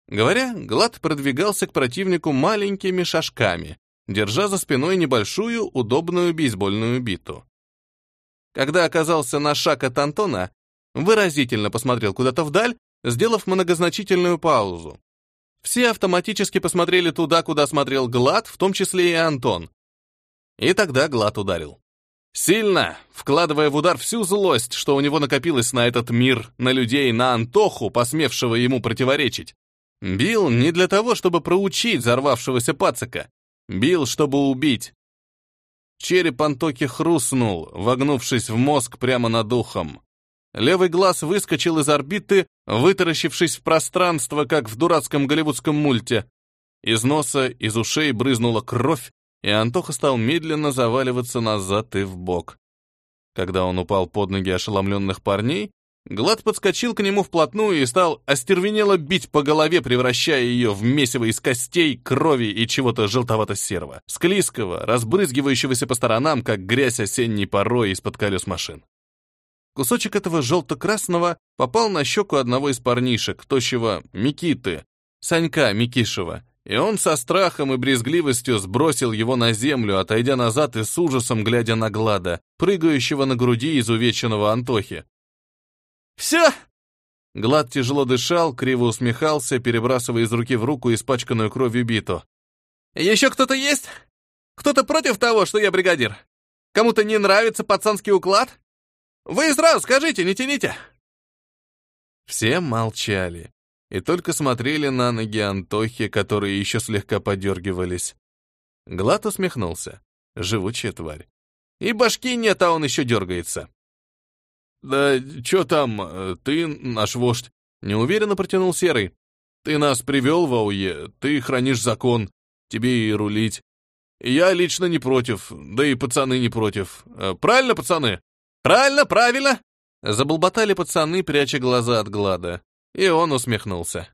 Говоря, Глад продвигался к противнику маленькими шажками, держа за спиной небольшую, удобную бейсбольную биту. Когда оказался на шаг от Антона, выразительно посмотрел куда-то вдаль, сделав многозначительную паузу. Все автоматически посмотрели туда, куда смотрел Глад, в том числе и Антон. И тогда Глад ударил. Сильно, вкладывая в удар всю злость, что у него накопилось на этот мир, на людей, на Антоху, посмевшего ему противоречить. Бил не для того, чтобы проучить взорвавшегося пацака. Бил, чтобы убить. Череп Антохи хрустнул, вогнувшись в мозг прямо над ухом. Левый глаз выскочил из орбиты, вытаращившись в пространство, как в дурацком голливудском мульте. Из носа, из ушей брызнула кровь, и Антоха стал медленно заваливаться назад и в бок. Когда он упал под ноги ошеломленных парней, Глад подскочил к нему вплотную и стал остервенело бить по голове, превращая ее в месиво из костей, крови и чего-то желтовато-серого, склизкого, разбрызгивающегося по сторонам, как грязь осенней порой из-под колес машин. Кусочек этого желто-красного попал на щеку одного из парнишек, тощего Микиты, Санька Микишева, и он со страхом и брезгливостью сбросил его на землю, отойдя назад и с ужасом глядя на Глада, прыгающего на груди изувеченного Антохи. «Все!» Глад тяжело дышал, криво усмехался, перебрасывая из руки в руку испачканную кровью биту. «Еще кто-то есть? Кто-то против того, что я бригадир? Кому-то не нравится пацанский уклад? Вы сразу скажите, не тяните!» Все молчали и только смотрели на ноги Антохи, которые еще слегка подергивались. Глад усмехнулся. Живучая тварь. И башки нет, а он еще дергается. «Да что там, ты наш вождь?» Неуверенно протянул Серый. «Ты нас привел в АУЕ, ты хранишь закон, тебе и рулить. Я лично не против, да и пацаны не против. Э, правильно, пацаны?» «Правильно, правильно!» Заболботали пацаны, пряча глаза от глада. И он усмехнулся.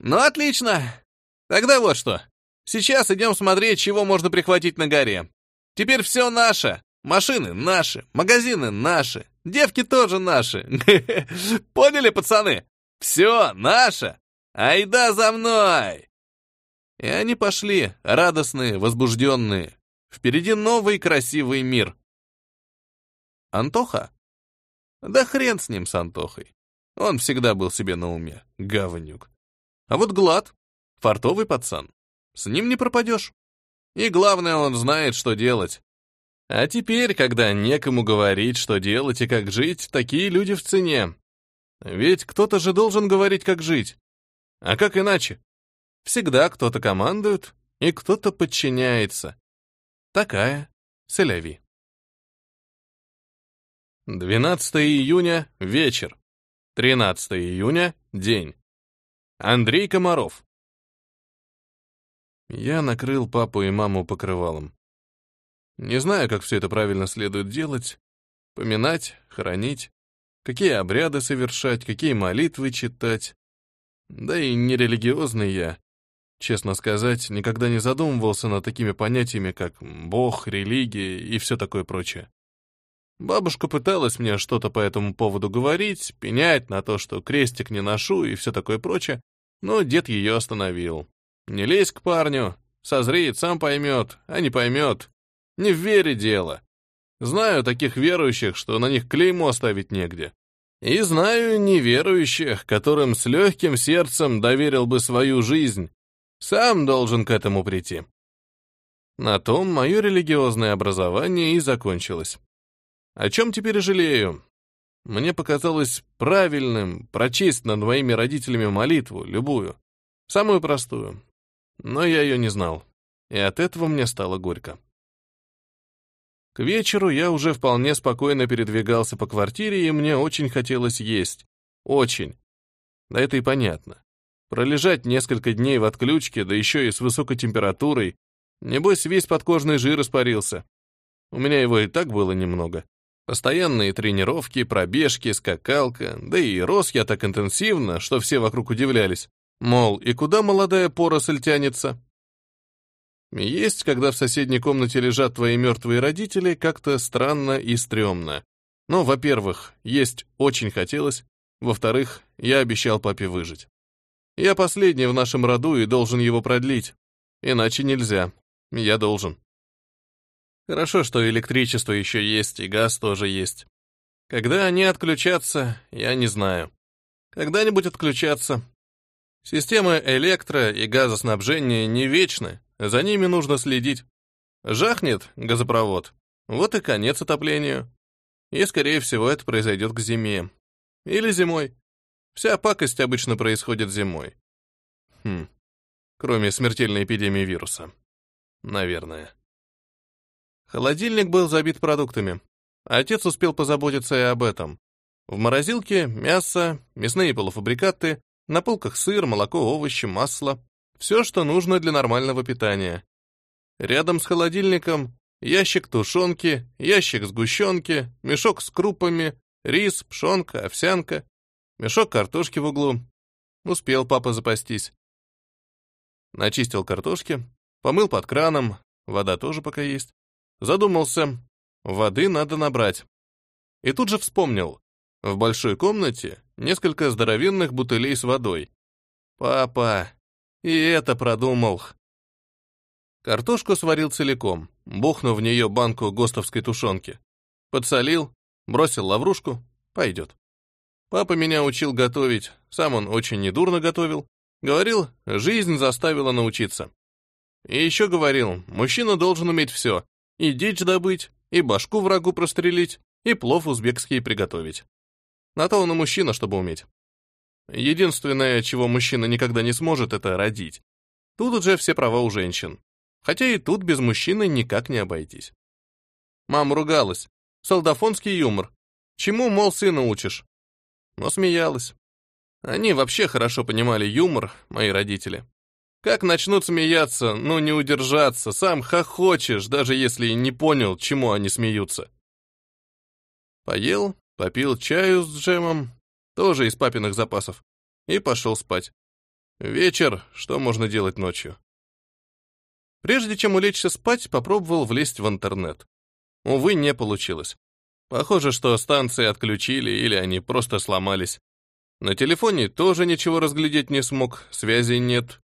«Ну, отлично! Тогда вот что. Сейчас идем смотреть, чего можно прихватить на горе. Теперь все наше. Машины наши, магазины наши, девки тоже наши. Поняли, пацаны? Все наше. Айда за мной!» И они пошли, радостные, возбужденные. Впереди новый красивый мир. Антоха? Да хрен с ним, с Антохой. Он всегда был себе на уме, говнюк. А вот Глад, фартовый пацан, с ним не пропадешь. И главное, он знает, что делать. А теперь, когда некому говорить, что делать и как жить, такие люди в цене. Ведь кто-то же должен говорить, как жить. А как иначе? Всегда кто-то командует, и кто-то подчиняется. Такая Селяви. 12 июня — вечер. 13 июня — день. Андрей Комаров. Я накрыл папу и маму покрывалом. Не знаю, как все это правильно следует делать. Поминать, хоронить, какие обряды совершать, какие молитвы читать. Да и нерелигиозный я. Честно сказать, никогда не задумывался над такими понятиями, как Бог, религия и все такое прочее. Бабушка пыталась мне что-то по этому поводу говорить, пенять на то, что крестик не ношу и все такое прочее, но дед ее остановил. Не лезь к парню, созреет, сам поймет, а не поймет. Не в вере дело. Знаю таких верующих, что на них клеймо оставить негде. И знаю неверующих, которым с легким сердцем доверил бы свою жизнь. Сам должен к этому прийти. На том мое религиозное образование и закончилось. О чем теперь жалею? Мне показалось правильным прочесть над моими родителями молитву, любую, самую простую. Но я ее не знал, и от этого мне стало горько. К вечеру я уже вполне спокойно передвигался по квартире, и мне очень хотелось есть. Очень. Да это и понятно. Пролежать несколько дней в отключке, да еще и с высокой температурой, небось весь подкожный жир испарился. У меня его и так было немного. Постоянные тренировки, пробежки, скакалка, да и рос я так интенсивно, что все вокруг удивлялись. Мол, и куда молодая поросль тянется? Есть, когда в соседней комнате лежат твои мертвые родители, как-то странно и стрёмно. Но, во-первых, есть очень хотелось, во-вторых, я обещал папе выжить. Я последний в нашем роду и должен его продлить. Иначе нельзя. Я должен. Хорошо, что электричество еще есть, и газ тоже есть. Когда они отключатся, я не знаю. Когда-нибудь отключатся. Системы электро- и газоснабжения не вечны, за ними нужно следить. Жахнет газопровод. Вот и конец отоплению. И, скорее всего, это произойдет к зиме. Или зимой. Вся пакость обычно происходит зимой. Хм. Кроме смертельной эпидемии вируса. Наверное. Холодильник был забит продуктами. Отец успел позаботиться и об этом. В морозилке мясо, мясные полуфабрикаты, на полках сыр, молоко, овощи, масло. Все, что нужно для нормального питания. Рядом с холодильником ящик тушенки, ящик сгущенки, мешок с крупами, рис, пшенка, овсянка, мешок картошки в углу. Успел папа запастись. Начистил картошки, помыл под краном, вода тоже пока есть. Задумался, воды надо набрать. И тут же вспомнил. В большой комнате несколько здоровенных бутылей с водой. Папа, и это продумал. Картошку сварил целиком, бухнув в нее банку гостовской тушенки. Подсолил, бросил лаврушку, пойдет. Папа меня учил готовить, сам он очень недурно готовил. Говорил, жизнь заставила научиться. И еще говорил, мужчина должен уметь все. И дичь добыть, и башку врагу прострелить, и плов узбекский приготовить. На то он и мужчина, чтобы уметь. Единственное, чего мужчина никогда не сможет, это родить. Тут уже все права у женщин. Хотя и тут без мужчины никак не обойтись. Мама ругалась. Солдафонский юмор. Чему, мол, сына учишь? Но смеялась. Они вообще хорошо понимали юмор, мои родители. Как начнут смеяться, ну не удержаться, сам хохочешь, даже если не понял, чему они смеются. Поел, попил чаю с джемом, тоже из папиных запасов, и пошел спать. Вечер, что можно делать ночью? Прежде чем улечься спать, попробовал влезть в интернет. Увы, не получилось. Похоже, что станции отключили или они просто сломались. На телефоне тоже ничего разглядеть не смог, связи нет.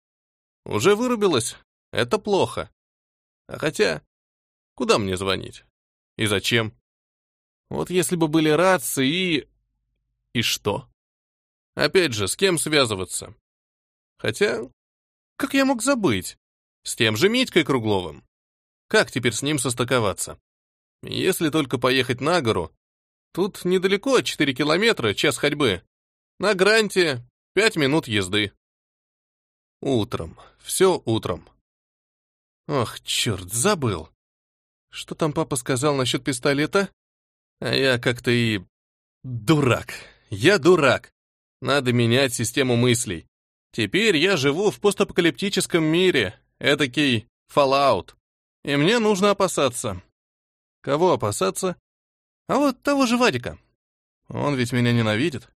Уже вырубилось. Это плохо. А хотя... Куда мне звонить? И зачем? Вот если бы были рации и... И что? Опять же, с кем связываться? Хотя, как я мог забыть? С тем же Митькой Кругловым. Как теперь с ним состыковаться? Если только поехать на гору, тут недалеко, 4 километра, час ходьбы. На Гранте 5 минут езды. Утром, все утром. Ох, черт, забыл. Что там папа сказал насчет пистолета? А я как-то и... Дурак. Я дурак. Надо менять систему мыслей. Теперь я живу в постапокалиптическом мире, этакий Fallout. И мне нужно опасаться. Кого опасаться? А вот того же Вадика. Он ведь меня ненавидит.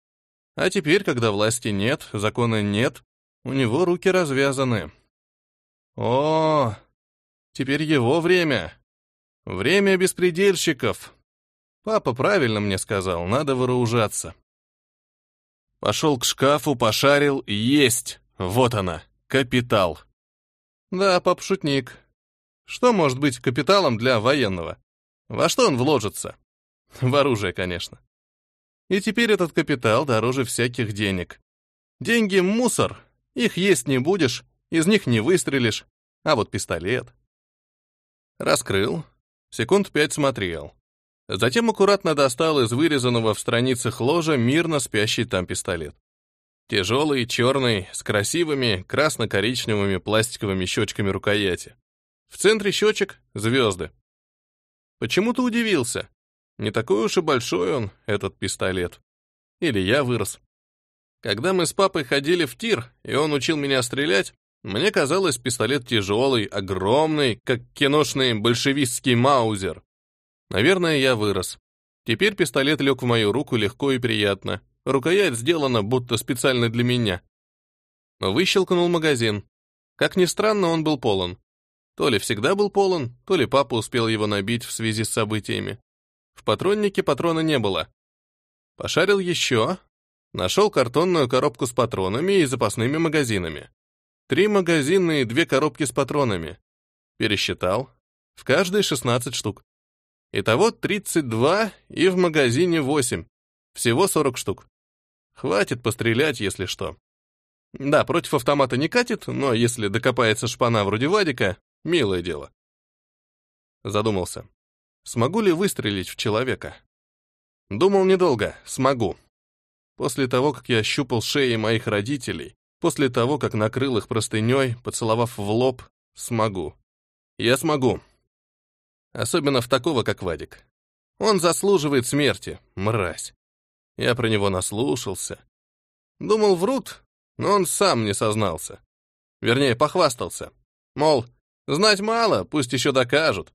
А теперь, когда власти нет, закона нет, у него руки развязаны. О, теперь его время. Время беспредельщиков. Папа правильно мне сказал, надо вооружаться. Пошел к шкафу, пошарил, есть. Вот она, капитал. Да, пап шутник. Что может быть капиталом для военного? Во что он вложится? В оружие, конечно. И теперь этот капитал дороже всяких денег. Деньги — мусор, их есть не будешь, из них не выстрелишь. А вот пистолет. Раскрыл, секунд пять смотрел. Затем аккуратно достал из вырезанного в страницах ложа мирно спящий там пистолет. Тяжелый, черный, с красивыми красно-коричневыми пластиковыми щечками рукояти. В центре щечек — звезды. Почему-то удивился. Не такой уж и большой он, этот пистолет. Или я вырос. Когда мы с папой ходили в тир, и он учил меня стрелять, мне казалось, пистолет тяжелый, огромный, как киношный большевистский маузер. Наверное, я вырос. Теперь пистолет лег в мою руку легко и приятно. Рукоять сделана будто специально для меня. Выщелкнул магазин. Как ни странно, он был полон. То ли всегда был полон, то ли папа успел его набить в связи с событиями. В патроннике патрона не было. Пошарил еще. Нашел картонную коробку с патронами и запасными магазинами. Три магазина и две коробки с патронами. Пересчитал. В каждой 16 штук. Итого 32 и в магазине 8. Всего 40 штук. Хватит пострелять, если что. Да, против автомата не катит, но если докопается шпана вроде Вадика, милое дело. Задумался. Смогу ли выстрелить в человека? Думал недолго. Смогу. После того, как я щупал шеи моих родителей, после того, как накрыл их простыней, поцеловав в лоб, смогу. Я смогу. Особенно в такого, как Вадик. Он заслуживает смерти, мразь. Я про него наслушался. Думал, врут, но он сам не сознался. Вернее, похвастался. Мол, знать мало, пусть еще докажут.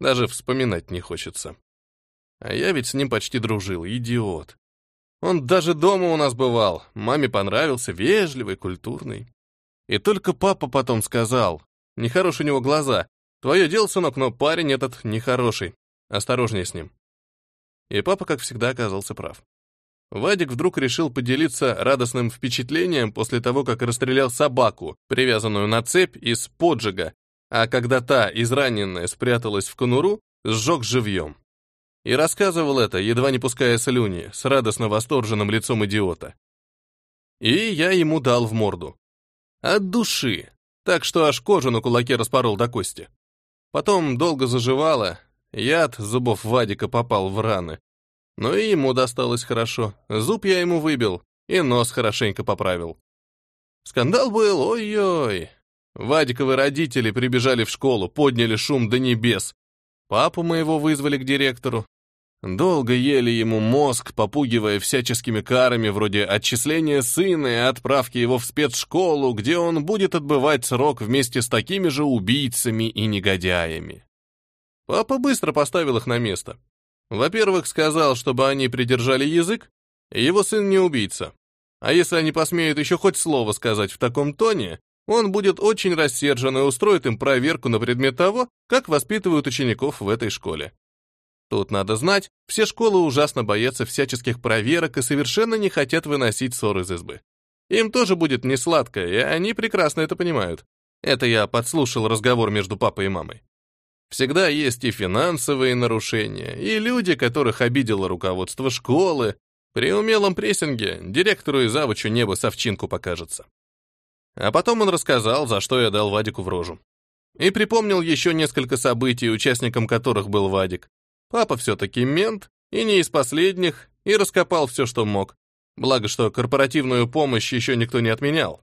Даже вспоминать не хочется. А я ведь с ним почти дружил, идиот. Он даже дома у нас бывал, маме понравился, вежливый, культурный. И только папа потом сказал, нехорошие у него глаза, Твое дело, сынок, но парень этот нехороший. Осторожнее с ним. И папа, как всегда, оказался прав. Вадик вдруг решил поделиться радостным впечатлением после того, как расстрелял собаку, привязанную на цепь из поджига, а когда та, израненная, спряталась в конуру, сжег живьем. И рассказывал это, едва не пуская слюни, с радостно восторженным лицом идиота. И я ему дал в морду. От души, так что аж кожу на кулаке распорол до кости. Потом долго заживало, яд зубов Вадика попал в раны. Но и ему досталось хорошо. Зуб я ему выбил, и нос хорошенько поправил. Скандал был, ой-ой. Вадиковы родители прибежали в школу, подняли шум до небес. Папу моего вызвали к директору. Долго ели ему мозг, попугивая всяческими карами вроде отчисления сына и отправки его в спецшколу, где он будет отбывать срок вместе с такими же убийцами и негодяями. Папа быстро поставил их на место. Во-первых, сказал, чтобы они придержали язык, его сын не убийца. А если они посмеют еще хоть слово сказать в таком тоне, он будет очень рассержен и устроит им проверку на предмет того, как воспитывают учеников в этой школе. Тут надо знать, все школы ужасно боятся всяческих проверок и совершенно не хотят выносить ссор из избы. Им тоже будет несладко, и они прекрасно это понимают. Это я подслушал разговор между папой и мамой. Всегда есть и финансовые нарушения, и люди, которых обидело руководство школы. При умелом прессинге директору и завучу небо совчинку покажется. А потом он рассказал, за что я дал Вадику в рожу. И припомнил еще несколько событий, участником которых был Вадик. Папа все-таки мент, и не из последних, и раскопал все, что мог. Благо, что корпоративную помощь еще никто не отменял.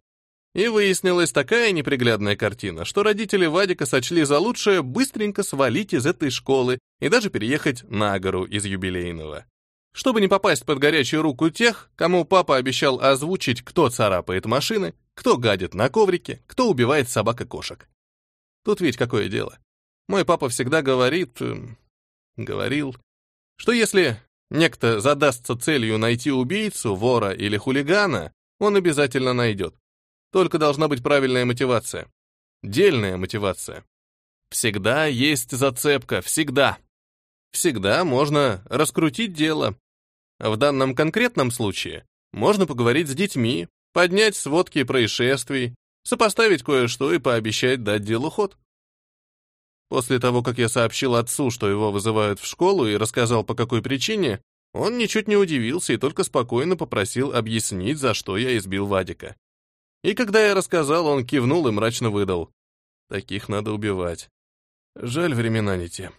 И выяснилась такая неприглядная картина, что родители Вадика сочли за лучшее быстренько свалить из этой школы и даже переехать на гору из юбилейного. Чтобы не попасть под горячую руку тех, кому папа обещал озвучить, кто царапает машины, кто гадит на коврике, кто убивает собак и кошек. Тут ведь какое дело. Мой папа всегда говорит... Э, говорил, что если некто задастся целью найти убийцу, вора или хулигана, он обязательно найдет. Только должна быть правильная мотивация. Дельная мотивация. Всегда есть зацепка, всегда. Всегда можно раскрутить дело. В данном конкретном случае можно поговорить с детьми, поднять сводки происшествий, сопоставить кое-что и пообещать дать делу ход. После того, как я сообщил отцу, что его вызывают в школу, и рассказал, по какой причине, он ничуть не удивился и только спокойно попросил объяснить, за что я избил Вадика. И когда я рассказал, он кивнул и мрачно выдал. Таких надо убивать. Жаль, времена не те.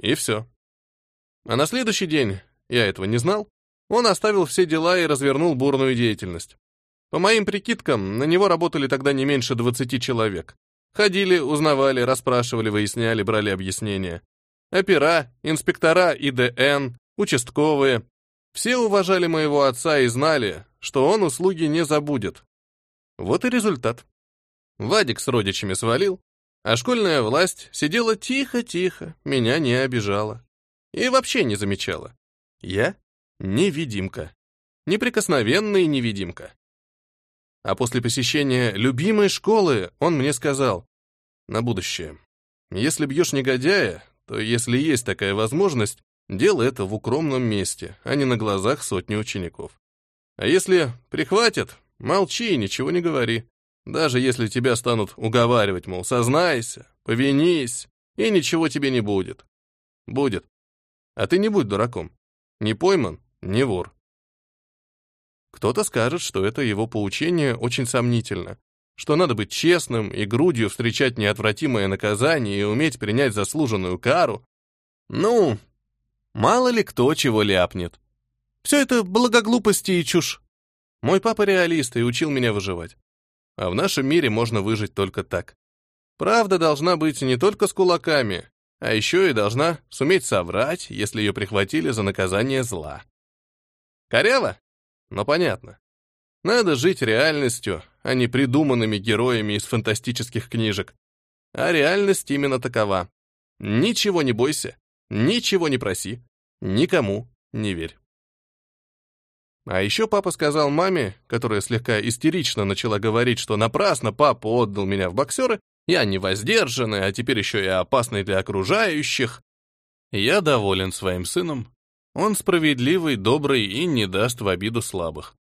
И все. А на следующий день, я этого не знал, он оставил все дела и развернул бурную деятельность. По моим прикидкам, на него работали тогда не меньше 20 человек. Ходили, узнавали, расспрашивали, выясняли, брали объяснения. Опера, инспектора ИДН, участковые. Все уважали моего отца и знали, что он услуги не забудет. Вот и результат. Вадик с родичами свалил, а школьная власть сидела тихо-тихо, меня не обижала. И вообще не замечала. Я невидимка. Неприкосновенный невидимка. А после посещения любимой школы он мне сказал, на будущее, если бьешь негодяя, то если есть такая возможность, делай это в укромном месте, а не на глазах сотни учеников. А если прихватят, молчи и ничего не говори. Даже если тебя станут уговаривать, мол, сознайся, повинись, и ничего тебе не будет. Будет. А ты не будь дураком. Не пойман, не вор. Кто-то скажет, что это его поучение очень сомнительно, что надо быть честным и грудью встречать неотвратимое наказание и уметь принять заслуженную кару. Ну, мало ли кто чего ляпнет. Все это благоглупости и чушь. Мой папа реалист и учил меня выживать. А в нашем мире можно выжить только так. Правда должна быть не только с кулаками, а еще и должна суметь соврать, если ее прихватили за наказание зла. Коряво? Но понятно. Надо жить реальностью, а не придуманными героями из фантастических книжек. А реальность именно такова. Ничего не бойся, ничего не проси, никому не верь. А еще папа сказал маме, которая слегка истерично начала говорить, что напрасно папа отдал меня в боксеры, я невоздержанный, а теперь еще и опасный для окружающих. Я доволен своим сыном, он справедливый, добрый и не даст в обиду слабых.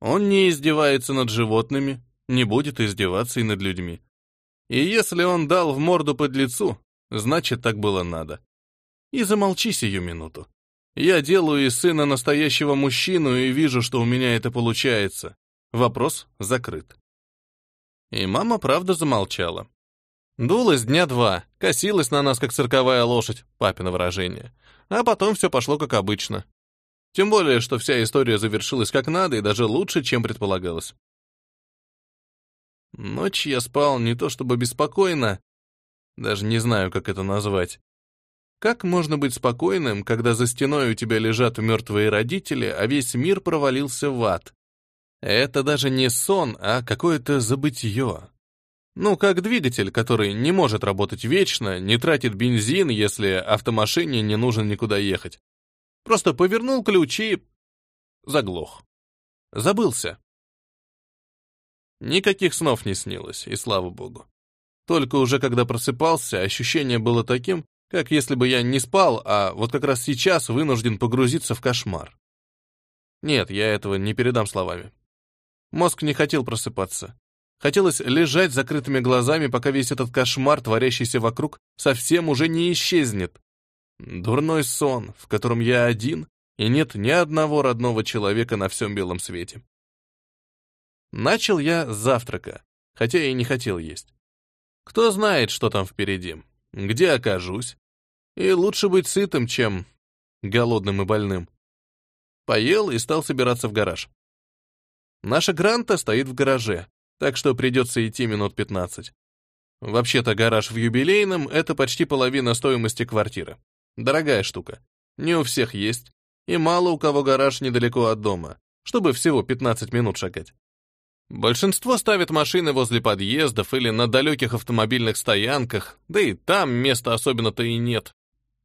Он не издевается над животными, не будет издеваться и над людьми. И если он дал в морду под лицу, значит, так было надо. И замолчи сию минуту. Я делаю из сына настоящего мужчину и вижу, что у меня это получается. Вопрос закрыт. И мама правда замолчала. Дулась дня два, косилась на нас, как цирковая лошадь, папино выражение. А потом все пошло как обычно. Тем более, что вся история завершилась как надо и даже лучше, чем предполагалось. Ночь я спал не то чтобы беспокойно, даже не знаю, как это назвать. Как можно быть спокойным, когда за стеной у тебя лежат мертвые родители, а весь мир провалился в ад? Это даже не сон, а какое-то забытье. Ну, как двигатель, который не может работать вечно, не тратит бензин, если автомашине не нужно никуда ехать. Просто повернул ключи, заглох. Забылся. Никаких снов не снилось, и слава богу. Только уже когда просыпался, ощущение было таким, как если бы я не спал, а вот как раз сейчас вынужден погрузиться в кошмар. Нет, я этого не передам словами. Мозг не хотел просыпаться. Хотелось лежать закрытыми глазами, пока весь этот кошмар, творящийся вокруг, совсем уже не исчезнет. Дурной сон, в котором я один, и нет ни одного родного человека на всем белом свете. Начал я с завтрака, хотя и не хотел есть. Кто знает, что там впереди, где окажусь. И лучше быть сытым, чем голодным и больным. Поел и стал собираться в гараж. Наша Гранта стоит в гараже, так что придется идти минут 15. Вообще-то гараж в юбилейном — это почти половина стоимости квартиры. Дорогая штука. Не у всех есть, и мало у кого гараж недалеко от дома, чтобы всего 15 минут шагать. Большинство ставят машины возле подъездов или на далеких автомобильных стоянках, да и там места особенно-то и нет.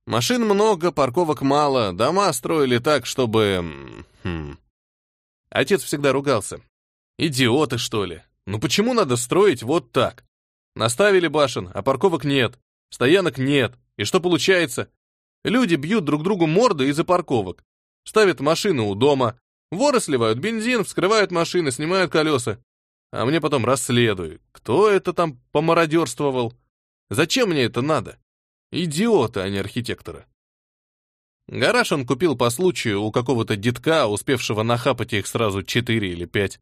Машин много, парковок мало, дома строили так, чтобы... Хм. Отец всегда ругался. Идиоты, что ли? Ну почему надо строить вот так? Наставили башен, а парковок нет, стоянок нет. И что получается? Люди бьют друг другу морды из-за парковок. Ставят машину у дома. Воры сливают бензин, вскрывают машины, снимают колеса. А мне потом расследуют, кто это там помародерствовал. Зачем мне это надо? Идиоты, а не архитекторы. Гараж он купил по случаю у какого-то детка, успевшего нахапать их сразу четыре или пять.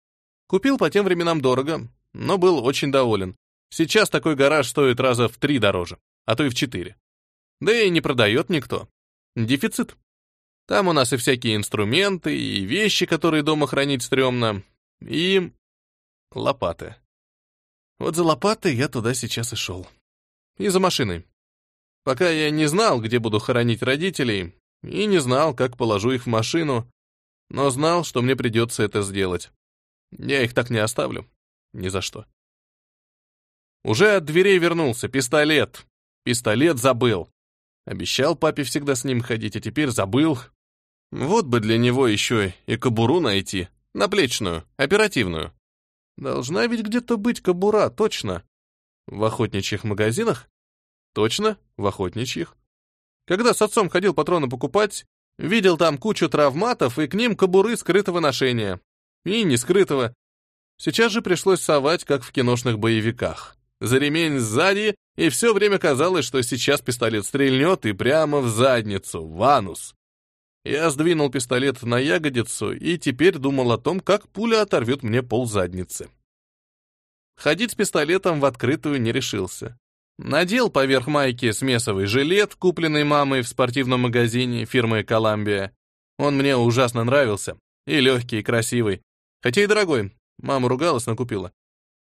Купил по тем временам дорого, но был очень доволен. Сейчас такой гараж стоит раза в три дороже, а то и в четыре. Да и не продает никто. Дефицит. Там у нас и всякие инструменты, и вещи, которые дома хранить стрёмно, и лопаты. Вот за лопатой я туда сейчас и шел. И за машиной. Пока я не знал, где буду хоронить родителей, и не знал, как положу их в машину, но знал, что мне придется это сделать. Я их так не оставлю. Ни за что. Уже от дверей вернулся. Пистолет. Пистолет забыл. Обещал папе всегда с ним ходить, а теперь забыл. Вот бы для него еще и кобуру найти. Наплечную, оперативную. Должна ведь где-то быть кобура, точно. В охотничьих магазинах? Точно, в охотничьих. Когда с отцом ходил патроны покупать, видел там кучу травматов и к ним кобуры скрытого ношения. И не скрытого. Сейчас же пришлось совать, как в киношных боевиках за ремень сзади, и все время казалось, что сейчас пистолет стрельнет и прямо в задницу, в анус. Я сдвинул пистолет на ягодицу и теперь думал о том, как пуля оторвет мне пол задницы. Ходить с пистолетом в открытую не решился. Надел поверх майки смесовый жилет, купленный мамой в спортивном магазине фирмы «Коламбия». Он мне ужасно нравился. И легкий, и красивый. Хотя и дорогой. Мама ругалась, но купила.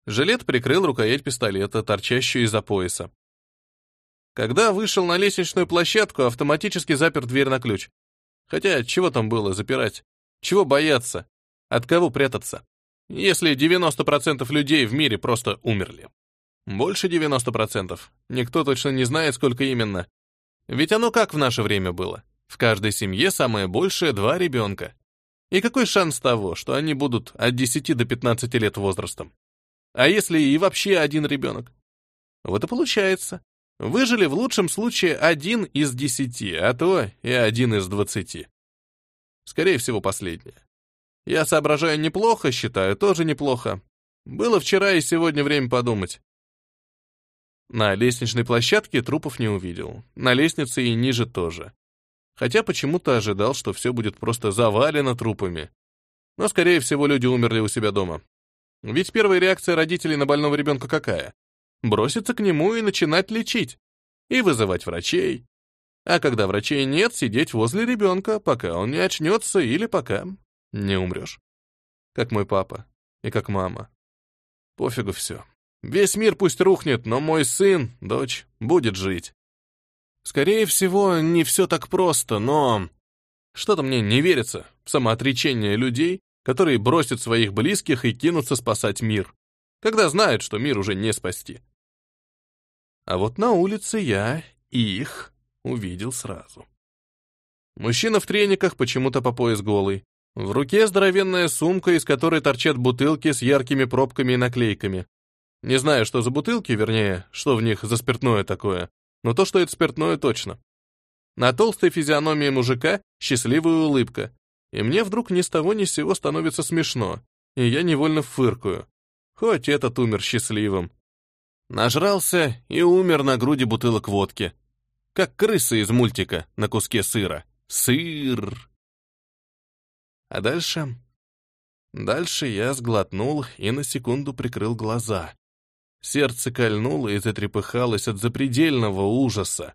Жилет прикрыл рукоять пистолета, торчащую из-за пояса. Когда вышел на лестничную площадку, автоматически запер дверь на ключ. Хотя, чего там было запирать? Чего бояться? От кого прятаться? Если 90% людей в мире просто умерли. Больше 90%. Никто точно не знает, сколько именно. Ведь оно как в наше время было? В каждой семье самое большее два ребенка. И какой шанс того, что они будут от 10 до 15 лет возрастом? А если и вообще один ребенок? Вот и получается. Выжили в лучшем случае один из десяти, а то и один из двадцати. Скорее всего, последнее. Я соображаю неплохо, считаю тоже неплохо. Было вчера и сегодня время подумать. На лестничной площадке трупов не увидел. На лестнице и ниже тоже. Хотя почему-то ожидал, что все будет просто завалено трупами. Но, скорее всего, люди умерли у себя дома. Ведь первая реакция родителей на больного ребенка какая? Броситься к нему и начинать лечить. И вызывать врачей. А когда врачей нет, сидеть возле ребенка, пока он не очнется или пока не умрешь. Как мой папа и как мама. Пофигу все. Весь мир пусть рухнет, но мой сын, дочь, будет жить. Скорее всего, не все так просто, но... Что-то мне не верится в самоотречение людей, которые бросят своих близких и кинутся спасать мир, когда знают, что мир уже не спасти. А вот на улице я их увидел сразу. Мужчина в трениках почему-то по пояс голый. В руке здоровенная сумка, из которой торчат бутылки с яркими пробками и наклейками. Не знаю, что за бутылки, вернее, что в них за спиртное такое, но то, что это спиртное, точно. На толстой физиономии мужика счастливая улыбка, и мне вдруг ни с того ни с сего становится смешно, и я невольно фыркаю. Хоть этот умер счастливым. Нажрался и умер на груди бутылок водки. Как крыса из мультика на куске сыра. Сыр! А дальше... Дальше я сглотнул и на секунду прикрыл глаза. Сердце кольнуло и затрепыхалось от запредельного ужаса.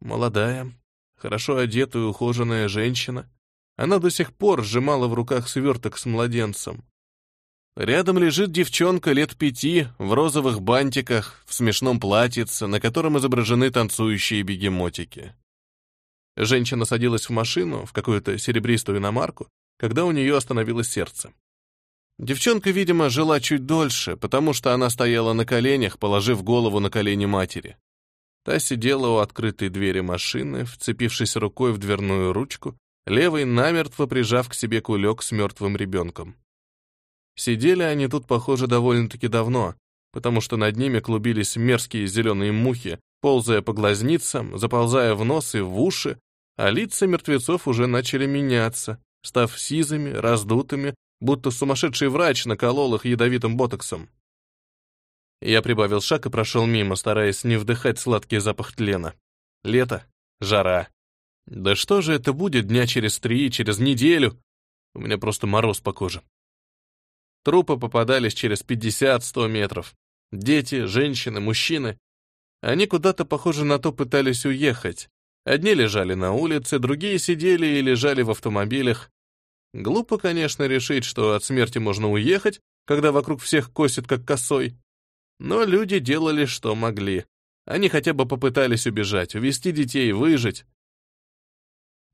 Молодая, хорошо одетая и ухоженная женщина. Она до сих пор сжимала в руках сверток с младенцем. Рядом лежит девчонка лет пяти, в розовых бантиках, в смешном платьице, на котором изображены танцующие бегемотики. Женщина садилась в машину, в какую-то серебристую иномарку, когда у нее остановилось сердце. Девчонка, видимо, жила чуть дольше, потому что она стояла на коленях, положив голову на колени матери. Та сидела у открытой двери машины, вцепившись рукой в дверную ручку, левой намертво прижав к себе кулек с мертвым ребенком. Сидели они тут, похоже, довольно-таки давно, потому что над ними клубились мерзкие зеленые мухи, ползая по глазницам, заползая в нос и в уши, а лица мертвецов уже начали меняться, став сизыми, раздутыми, будто сумасшедший врач наколол их ядовитым ботоксом. Я прибавил шаг и прошел мимо, стараясь не вдыхать сладкий запах тлена. Лето, жара. Да что же это будет дня через три, через неделю? У меня просто мороз по коже. Трупы попадались через 50-100 метров. Дети, женщины, мужчины. Они куда-то, похоже на то, пытались уехать. Одни лежали на улице, другие сидели и лежали в автомобилях. Глупо, конечно, решить, что от смерти можно уехать, когда вокруг всех косит как косой. Но люди делали, что могли. Они хотя бы попытались убежать, увести детей, выжить.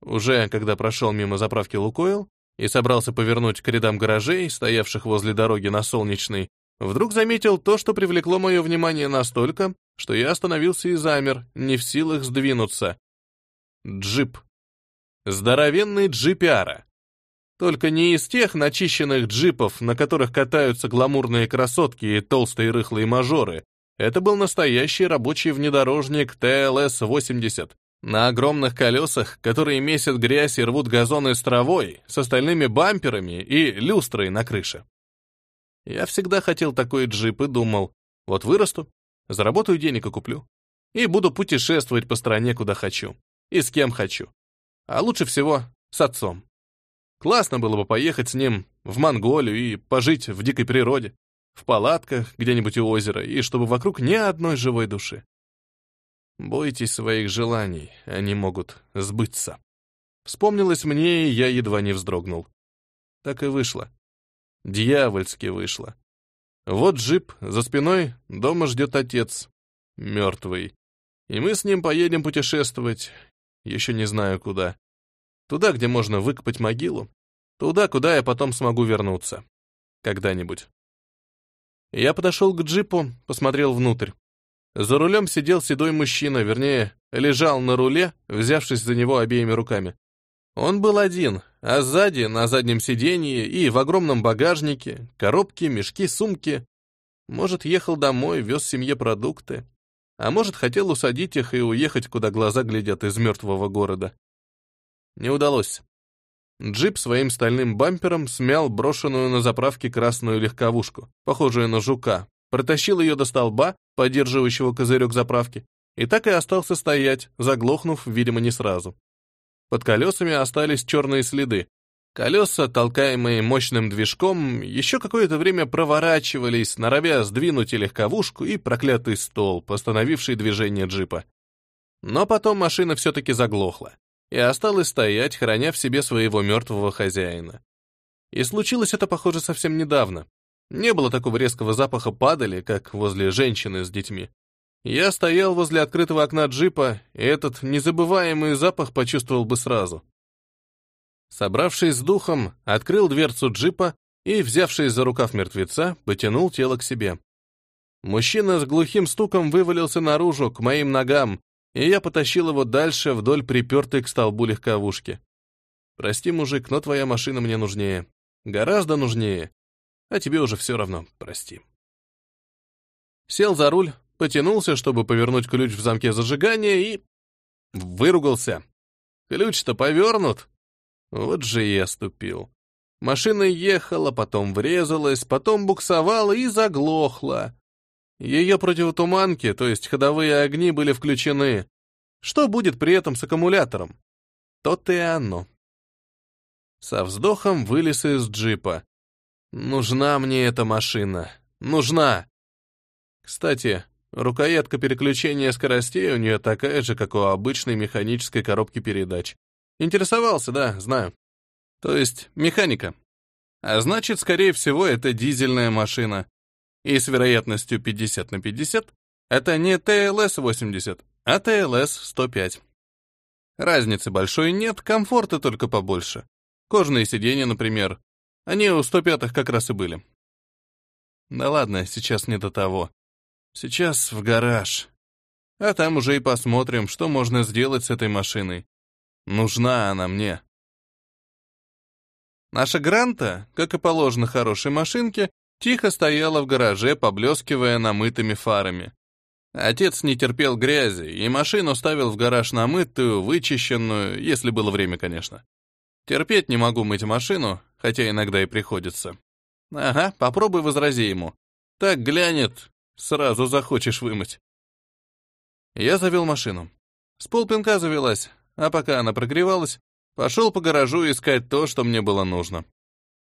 Уже когда прошел мимо заправки «Лукойл», и собрался повернуть к рядам гаражей, стоявших возле дороги на Солнечной, вдруг заметил то, что привлекло мое внимание настолько, что я остановился и замер, не в силах сдвинуться. Джип. Здоровенный джипиара. Только не из тех начищенных джипов, на которых катаются гламурные красотки и толстые рыхлые мажоры. Это был настоящий рабочий внедорожник ТЛС-80, на огромных колесах, которые месят грязь и рвут газоны с травой, с остальными бамперами и люстрой на крыше. Я всегда хотел такой джип и думал, вот вырасту, заработаю денег и куплю. И буду путешествовать по стране, куда хочу. И с кем хочу. А лучше всего с отцом. Классно было бы поехать с ним в Монголию и пожить в дикой природе, в палатках где-нибудь у озера, и чтобы вокруг ни одной живой души. Бойтесь своих желаний, они могут сбыться. Вспомнилось мне, и я едва не вздрогнул. Так и вышло. Дьявольски вышло. Вот джип, за спиной дома ждет отец, мертвый. И мы с ним поедем путешествовать, еще не знаю куда. Туда, где можно выкопать могилу. Туда, куда я потом смогу вернуться. Когда-нибудь. Я подошел к джипу, посмотрел внутрь. За рулем сидел седой мужчина, вернее, лежал на руле, взявшись за него обеими руками. Он был один, а сзади, на заднем сиденье и в огромном багажнике, коробки, мешки, сумки. Может, ехал домой, вез семье продукты. А может, хотел усадить их и уехать, куда глаза глядят из мертвого города. Не удалось. Джип своим стальным бампером смял брошенную на заправке красную легковушку, похожую на жука, протащил ее до столба, поддерживающего козырек заправки, и так и остался стоять, заглохнув, видимо, не сразу. Под колесами остались черные следы. Колеса, толкаемые мощным движком, еще какое-то время проворачивались, норовя сдвинуть и легковушку, и проклятый столб, остановивший движение джипа. Но потом машина все-таки заглохла и осталась стоять, храня в себе своего мертвого хозяина. И случилось это, похоже, совсем недавно. Не было такого резкого запаха падали, как возле женщины с детьми. Я стоял возле открытого окна джипа, и этот незабываемый запах почувствовал бы сразу. Собравшись с духом, открыл дверцу джипа и, взявшись за рукав мертвеца, потянул тело к себе. Мужчина с глухим стуком вывалился наружу, к моим ногам, и я потащил его дальше вдоль припертой к столбу легковушки. «Прости, мужик, но твоя машина мне нужнее. Гораздо нужнее а тебе уже все равно, прости. Сел за руль, потянулся, чтобы повернуть ключ в замке зажигания и... выругался. Ключ-то повернут. Вот же я ступил. Машина ехала, потом врезалась, потом буксовала и заглохла. Ее противотуманки, то есть ходовые огни, были включены. Что будет при этом с аккумулятором? То-то и оно. Со вздохом вылез из джипа. Нужна мне эта машина. Нужна. Кстати, рукоятка переключения скоростей у нее такая же, как у обычной механической коробки передач. Интересовался, да, знаю. То есть механика. А значит, скорее всего, это дизельная машина. И с вероятностью 50 на 50 это не ТЛС-80, а ТЛС-105. Разницы большой нет, комфорта только побольше. Кожаные сиденья, например. Они у 105-х как раз и были. Да ладно, сейчас не до того. Сейчас в гараж. А там уже и посмотрим, что можно сделать с этой машиной. Нужна она мне. Наша Гранта, как и положено хорошей машинке, тихо стояла в гараже, поблескивая намытыми фарами. Отец не терпел грязи, и машину ставил в гараж намытую, вычищенную, если было время, конечно. Терпеть не могу мыть машину, хотя иногда и приходится. Ага, попробуй возрази ему. Так глянет, сразу захочешь вымыть. Я завел машину. С полпинка завелась, а пока она прогревалась, пошел по гаражу искать то, что мне было нужно.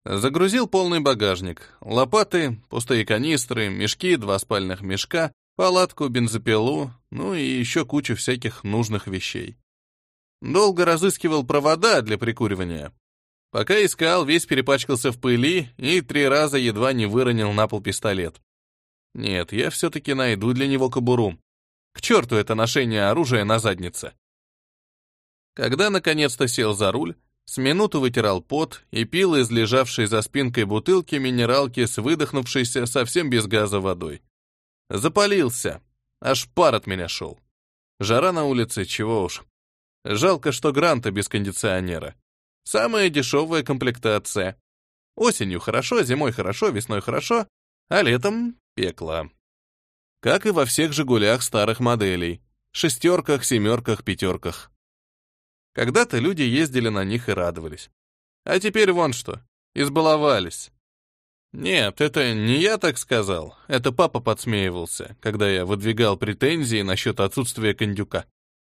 Загрузил полный багажник. Лопаты, пустые канистры, мешки, два спальных мешка, палатку, бензопилу, ну и еще кучу всяких нужных вещей. Долго разыскивал провода для прикуривания. Пока искал, весь перепачкался в пыли и три раза едва не выронил на пол пистолет. Нет, я все-таки найду для него кобуру. К черту это ношение оружия на заднице. Когда наконец-то сел за руль, с минуту вытирал пот и пил из лежавшей за спинкой бутылки минералки с выдохнувшейся совсем без газа водой. Запалился. Аж пар от меня шел. Жара на улице, чего уж. Жалко, что гранта без кондиционера. Самая дешевая комплектация. Осенью хорошо, зимой хорошо, весной хорошо, а летом — пекло. Как и во всех «Жигулях» старых моделей. Шестерках, семерках, пятерках. Когда-то люди ездили на них и радовались. А теперь вон что, избаловались. Нет, это не я так сказал, это папа подсмеивался, когда я выдвигал претензии насчет отсутствия кондюка.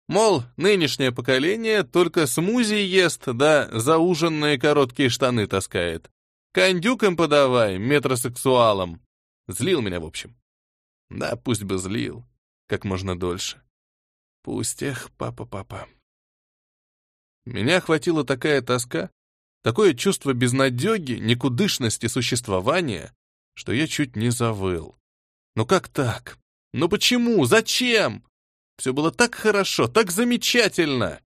Мол, нынешнее поколение только смузи ест, да зауженные короткие штаны таскает. Кондюк им подавай, метросексуалам. Злил меня, в общем. Да, пусть бы злил, как можно дольше. Пусть, эх, папа-папа. Меня охватила такая тоска, такое чувство безнадеги, никудышности существования, что я чуть не завыл. Ну как так? Ну почему? Зачем? Все было так хорошо, так замечательно.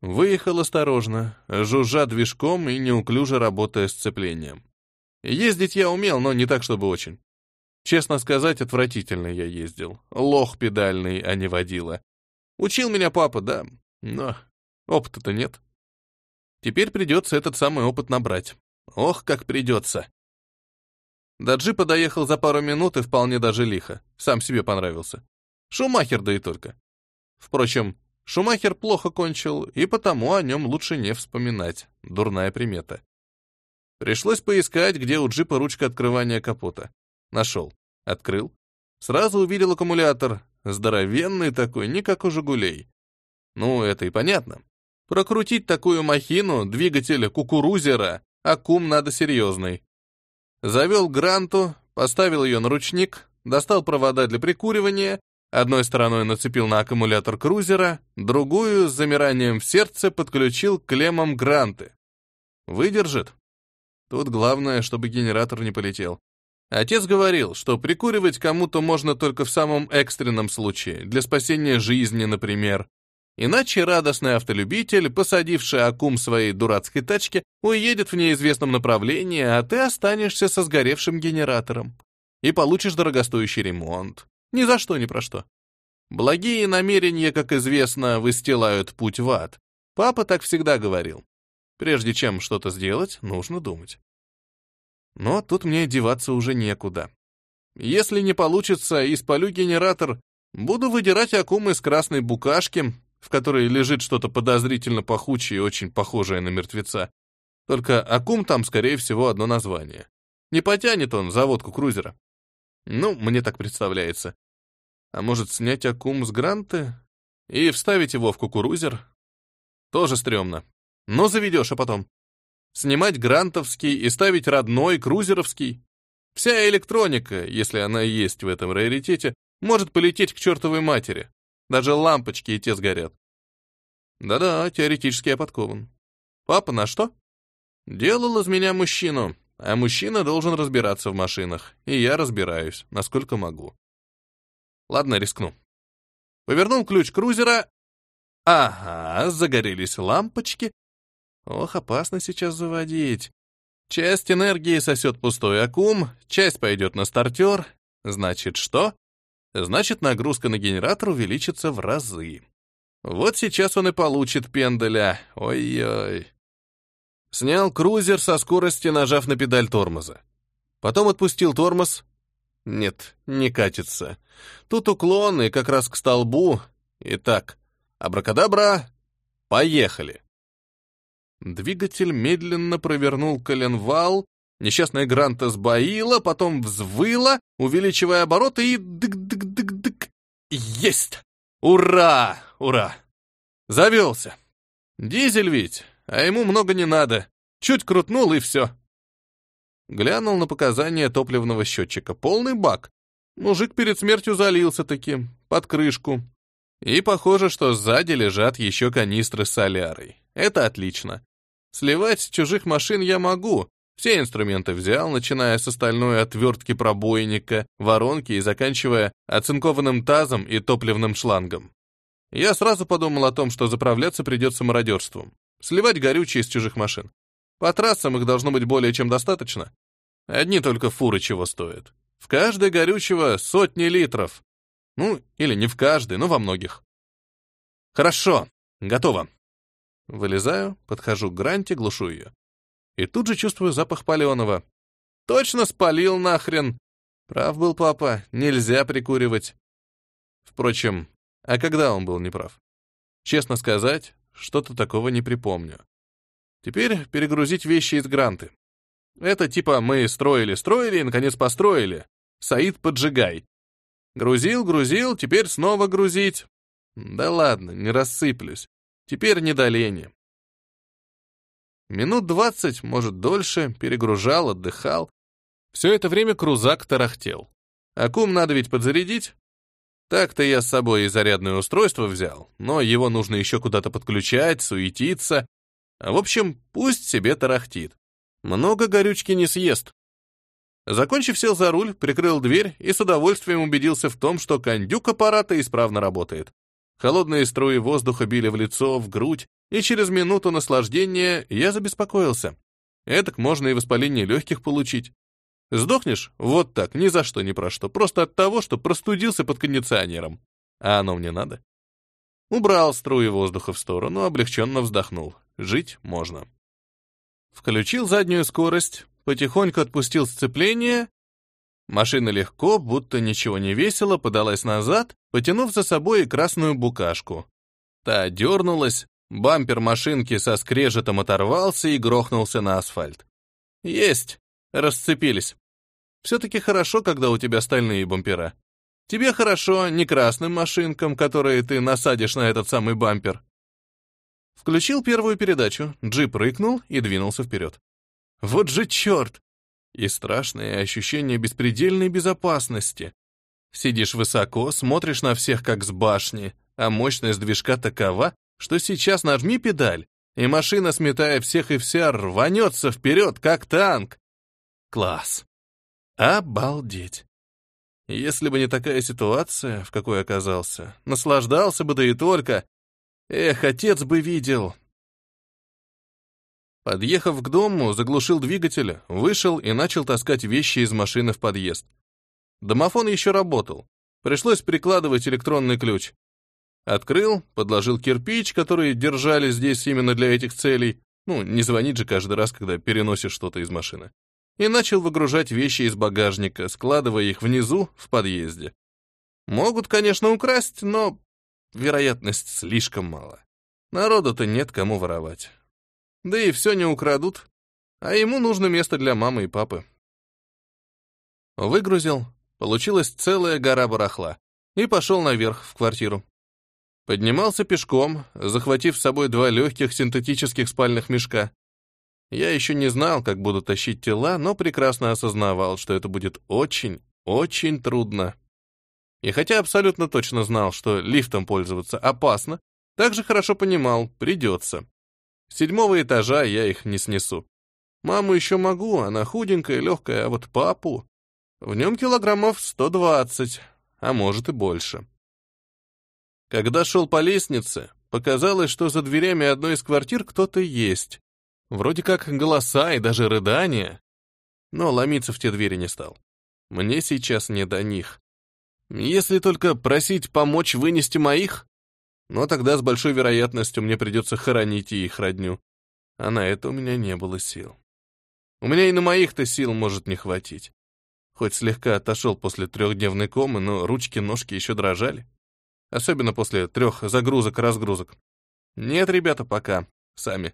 Выехал осторожно, жужжа движком и неуклюже работая сцеплением. Ездить я умел, но не так, чтобы очень. Честно сказать, отвратительно я ездил. Лох педальный, а не водила. Учил меня папа, да, но Опыта-то нет. Теперь придется этот самый опыт набрать. Ох, как придется. До джипа доехал за пару минут и вполне даже лихо. Сам себе понравился. Шумахер, да и только. Впрочем, Шумахер плохо кончил, и потому о нем лучше не вспоминать. Дурная примета. Пришлось поискать, где у джипа ручка открывания капота. Нашел. Открыл. Сразу увидел аккумулятор. Здоровенный такой, не как у «Жигулей». Ну, это и понятно. Прокрутить такую махину, двигателя кукурузера, аккум надо серьезный. Завел гранту, поставил ее на ручник, достал провода для прикуривания, одной стороной нацепил на аккумулятор крузера, другую с замиранием в сердце подключил к клеммам гранты. Выдержит? Тут главное, чтобы генератор не полетел. Отец говорил, что прикуривать кому-то можно только в самом экстренном случае, для спасения жизни, например. Иначе радостный автолюбитель, посадивший аккум своей дурацкой тачке, уедет в неизвестном направлении, а ты останешься со сгоревшим генератором. И получишь дорогостоящий ремонт. Ни за что, ни про что. Благие намерения, как известно, выстилают путь в ад. Папа так всегда говорил. Прежде чем что-то сделать, нужно думать. Но тут мне деваться уже некуда. Если не получится и генератор, буду выдирать аккум из красной букашки, в которой лежит что-то подозрительно пахучее и очень похожее на мертвеца. Только Акум там, скорее всего, одно название. Не потянет он заводку крузера. Ну, мне так представляется. А может, снять Акум с Гранты и вставить его в кукурузер? Тоже стрёмно. Но заведешь, а потом. Снимать грантовский и ставить родной крузеровский. Вся электроника, если она есть в этом раритете, может полететь к чертовой матери. Даже лампочки и те сгорят. Да-да, теоретически я подкован. Папа на что? Делал из меня мужчину, а мужчина должен разбираться в машинах, и я разбираюсь, насколько могу. Ладно, рискну. Повернул ключ крузера. Ага, загорелись лампочки. Ох, опасно сейчас заводить. Часть энергии сосет пустой аккум, часть пойдет на стартер. Значит, что? Значит, нагрузка на генератор увеличится в разы. Вот сейчас он и получит пенделя. Ой-ой. Снял крузер со скорости, нажав на педаль тормоза. Потом отпустил тормоз. Нет, не катится. Тут уклон и как раз к столбу. Итак, абракадабра, поехали. Двигатель медленно провернул коленвал, несчастная Гранта сбоила, потом взвыла, увеличивая обороты и дык-дык-дык-дык. Есть! Ура! Ура! Завелся. Дизель ведь, а ему много не надо. Чуть крутнул и все. Глянул на показания топливного счетчика. Полный бак. Мужик перед смертью залился таким, под крышку. И похоже, что сзади лежат еще канистры с солярой. Это отлично. Сливать с чужих машин я могу. Все инструменты взял, начиная с остальной отвертки пробойника, воронки и заканчивая оцинкованным тазом и топливным шлангом. Я сразу подумал о том, что заправляться придется мародерством. Сливать горючее из чужих машин. По трассам их должно быть более чем достаточно. Одни только фуры чего стоят. В каждой горючего сотни литров. Ну, или не в каждой, но во многих. Хорошо, готово. Вылезаю, подхожу к гранте, глушу ее. И тут же чувствую запах паленого. Точно спалил нахрен. Прав был папа, нельзя прикуривать. Впрочем, а когда он был неправ? Честно сказать, что-то такого не припомню. Теперь перегрузить вещи из гранты. Это типа мы строили-строили и, наконец, построили. Саид, поджигай. Грузил, грузил, теперь снова грузить. Да ладно, не рассыплюсь. Теперь не до лени. Минут двадцать, может, дольше, перегружал, отдыхал. Все это время крузак тарахтел. Акум надо ведь подзарядить. Так-то я с собой и зарядное устройство взял, но его нужно еще куда-то подключать, суетиться. В общем, пусть себе тарахтит. Много горючки не съест. Закончив, сел за руль, прикрыл дверь и с удовольствием убедился в том, что кондюк аппарата исправно работает. Холодные струи воздуха били в лицо, в грудь, и через минуту наслаждения я забеспокоился. Этак можно и воспаление легких получить. Сдохнешь? Вот так, ни за что, ни про что. Просто от того, что простудился под кондиционером. А оно мне надо. Убрал струи воздуха в сторону, облегченно вздохнул. Жить можно. Включил заднюю скорость, потихоньку отпустил сцепление Машина легко, будто ничего не весила, подалась назад, потянув за собой красную букашку. Та дернулась, бампер машинки со скрежетом оторвался и грохнулся на асфальт. Есть! Расцепились. Все-таки хорошо, когда у тебя стальные бампера. Тебе хорошо не красным машинкам, которые ты насадишь на этот самый бампер. Включил первую передачу, джип рыкнул и двинулся вперед. Вот же черт! и страшное ощущение беспредельной безопасности. Сидишь высоко, смотришь на всех как с башни, а мощность движка такова, что сейчас нажми педаль, и машина, сметая всех и вся, рванется вперед, как танк. Класс. Обалдеть. Если бы не такая ситуация, в какой оказался, наслаждался бы да и только. Эх, отец бы видел, Подъехав к дому, заглушил двигатель, вышел и начал таскать вещи из машины в подъезд. Домофон еще работал. Пришлось прикладывать электронный ключ. Открыл, подложил кирпич, который держали здесь именно для этих целей. Ну, не звонить же каждый раз, когда переносишь что-то из машины. И начал выгружать вещи из багажника, складывая их внизу, в подъезде. Могут, конечно, украсть, но вероятность слишком мала. Народу-то нет кому воровать. Да и все не украдут. а ему нужно место для мамы и папы. Выгрузил, получилась целая гора барахла, и пошел наверх в квартиру. Поднимался пешком, захватив с собой два легких синтетических спальных мешка. Я еще не знал, как буду тащить тела, но прекрасно осознавал, что это будет очень, очень трудно. И хотя абсолютно точно знал, что лифтом пользоваться опасно, также хорошо понимал, придется. С седьмого этажа я их не снесу. Маму еще могу, она худенькая, легкая, а вот папу... В нем килограммов 120, а может и больше. Когда шел по лестнице, показалось, что за дверями одной из квартир кто-то есть. Вроде как голоса и даже рыдания. Но ломиться в те двери не стал. Мне сейчас не до них. Если только просить помочь вынести моих, но тогда с большой вероятностью мне придется хоронить и их родню. А на это у меня не было сил. У меня и на моих-то сил может не хватить. Хоть слегка отошел после трехдневной комы, но ручки-ножки еще дрожали. Особенно после трех загрузок-разгрузок. Нет, ребята, пока. Сами.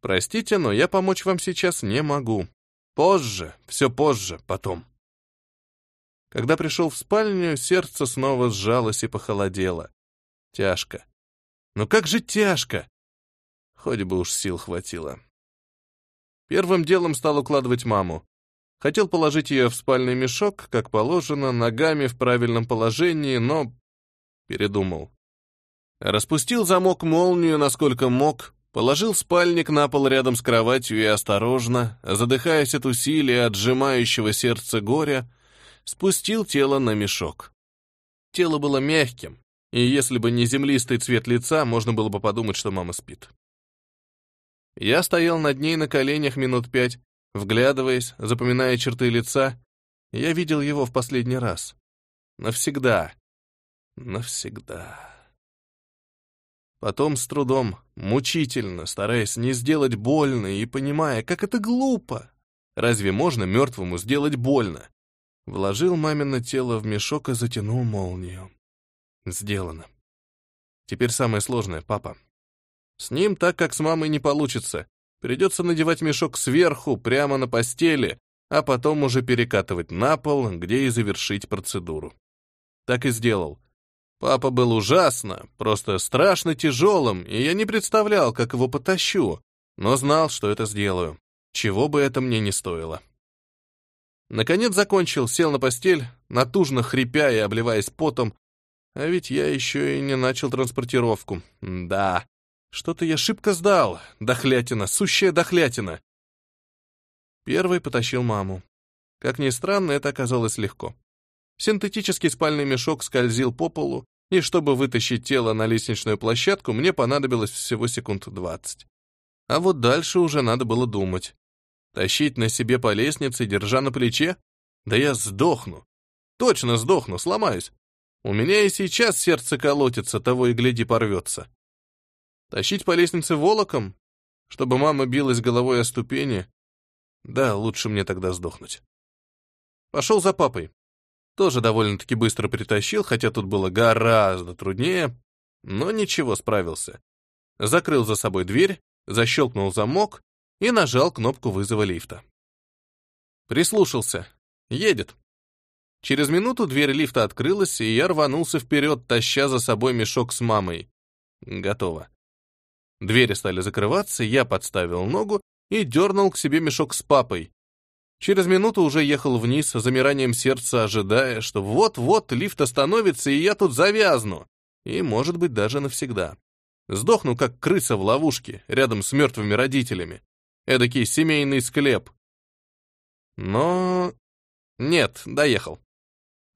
Простите, но я помочь вам сейчас не могу. Позже, все позже, потом. Когда пришел в спальню, сердце снова сжалось и похолодело. Тяжко. Ну как же тяжко! Хоть бы уж сил хватило. Первым делом стал укладывать маму. Хотел положить ее в спальный мешок, как положено, ногами в правильном положении, но передумал. Распустил замок молнию, насколько мог, положил спальник на пол рядом с кроватью и осторожно, задыхаясь от усилия, отжимающего сердце горя, спустил тело на мешок. Тело было мягким, и если бы не землистый цвет лица, можно было бы подумать, что мама спит. Я стоял над ней на коленях минут пять, Вглядываясь, запоминая черты лица, я видел его в последний раз. Навсегда. Навсегда. Потом с трудом, мучительно, стараясь не сделать больно и понимая, как это глупо. Разве можно мертвому сделать больно? Вложил мамино тело в мешок и затянул молнию. Сделано. Теперь самое сложное, папа. С ним так, как с мамой, не получится. Придется надевать мешок сверху, прямо на постели, а потом уже перекатывать на пол, где и завершить процедуру. Так и сделал. Папа был ужасно, просто страшно тяжелым, и я не представлял, как его потащу, но знал, что это сделаю, чего бы это мне не стоило. Наконец закончил, сел на постель, натужно хрипя и обливаясь потом, а ведь я еще и не начал транспортировку. Да, что-то я шибко сдал. Дохлятина, сущая дохлятина. Первый потащил маму. Как ни странно, это оказалось легко. Синтетический спальный мешок скользил по полу, и чтобы вытащить тело на лестничную площадку, мне понадобилось всего секунд двадцать. А вот дальше уже надо было думать. Тащить на себе по лестнице, держа на плече? Да я сдохну. Точно сдохну, сломаюсь. У меня и сейчас сердце колотится, того и гляди порвется. Тащить по лестнице волоком? Чтобы мама билась головой о ступени? Да, лучше мне тогда сдохнуть. Пошел за папой. Тоже довольно-таки быстро притащил, хотя тут было гораздо труднее, но ничего, справился. Закрыл за собой дверь, защелкнул замок и нажал кнопку вызова лифта. Прислушался. Едет. Через минуту дверь лифта открылась, и я рванулся вперед, таща за собой мешок с мамой. Готово. Двери стали закрываться, я подставил ногу и дернул к себе мешок с папой. Через минуту уже ехал вниз, с замиранием сердца, ожидая, что вот-вот лифт остановится, и я тут завязну. И, может быть, даже навсегда. Сдохну, как крыса в ловушке, рядом с мертвыми родителями. Эдакий семейный склеп. Но... Нет, доехал.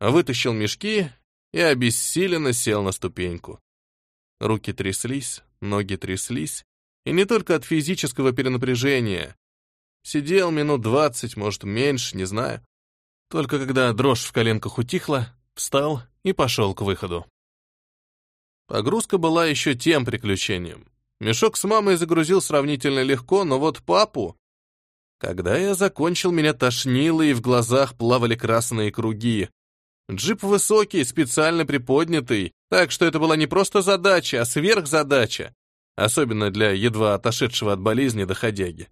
Вытащил мешки и обессиленно сел на ступеньку. Руки тряслись, ноги тряслись, и не только от физического перенапряжения. Сидел минут двадцать, может, меньше, не знаю. Только когда дрожь в коленках утихла, встал и пошел к выходу. Погрузка была еще тем приключением. Мешок с мамой загрузил сравнительно легко, но вот папу... Когда я закончил, меня тошнило, и в глазах плавали красные круги. Джип высокий, специально приподнятый, так что это была не просто задача, а сверхзадача, особенно для едва отошедшего от болезни доходяги.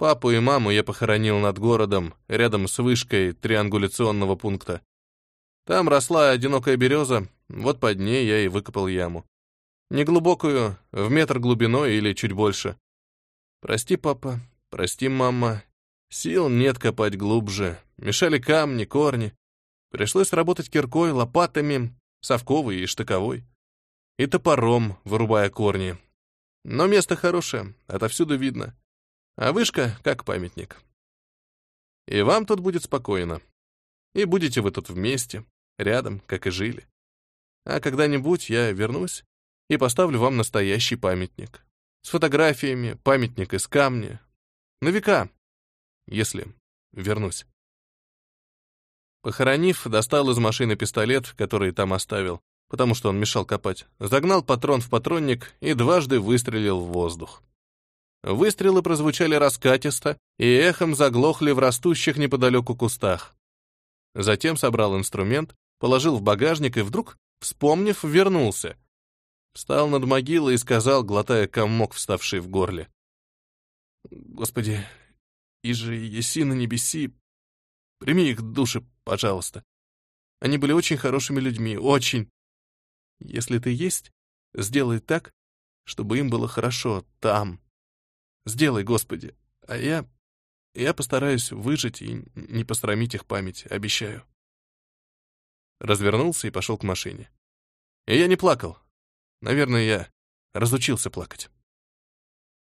Папу и маму я похоронил над городом, рядом с вышкой триангуляционного пункта. Там росла одинокая береза, вот под ней я и выкопал яму. Неглубокую, в метр глубиной или чуть больше. Прости, папа, прости, мама. Сил нет копать глубже. Мешали камни, корни. Пришлось работать киркой, лопатами, совковой и штыковой. И топором, вырубая корни. Но место хорошее, отовсюду видно. А вышка как памятник. И вам тут будет спокойно. И будете вы тут вместе, рядом, как и жили. А когда-нибудь я вернусь и поставлю вам настоящий памятник. С фотографиями, памятник из камня. На века, если вернусь. Похоронив, достал из машины пистолет, который там оставил, потому что он мешал копать, загнал патрон в патронник и дважды выстрелил в воздух. Выстрелы прозвучали раскатисто и эхом заглохли в растущих неподалеку кустах. Затем собрал инструмент, положил в багажник и вдруг, вспомнив, вернулся. Встал над могилой и сказал, глотая комок, вставший в горле. «Господи, и же еси на небеси, прими их души, пожалуйста. Они были очень хорошими людьми, очень. Если ты есть, сделай так, чтобы им было хорошо там. Сделай, Господи, а я... Я постараюсь выжить и не посрамить их память, обещаю. Развернулся и пошел к машине. И я не плакал. Наверное, я разучился плакать.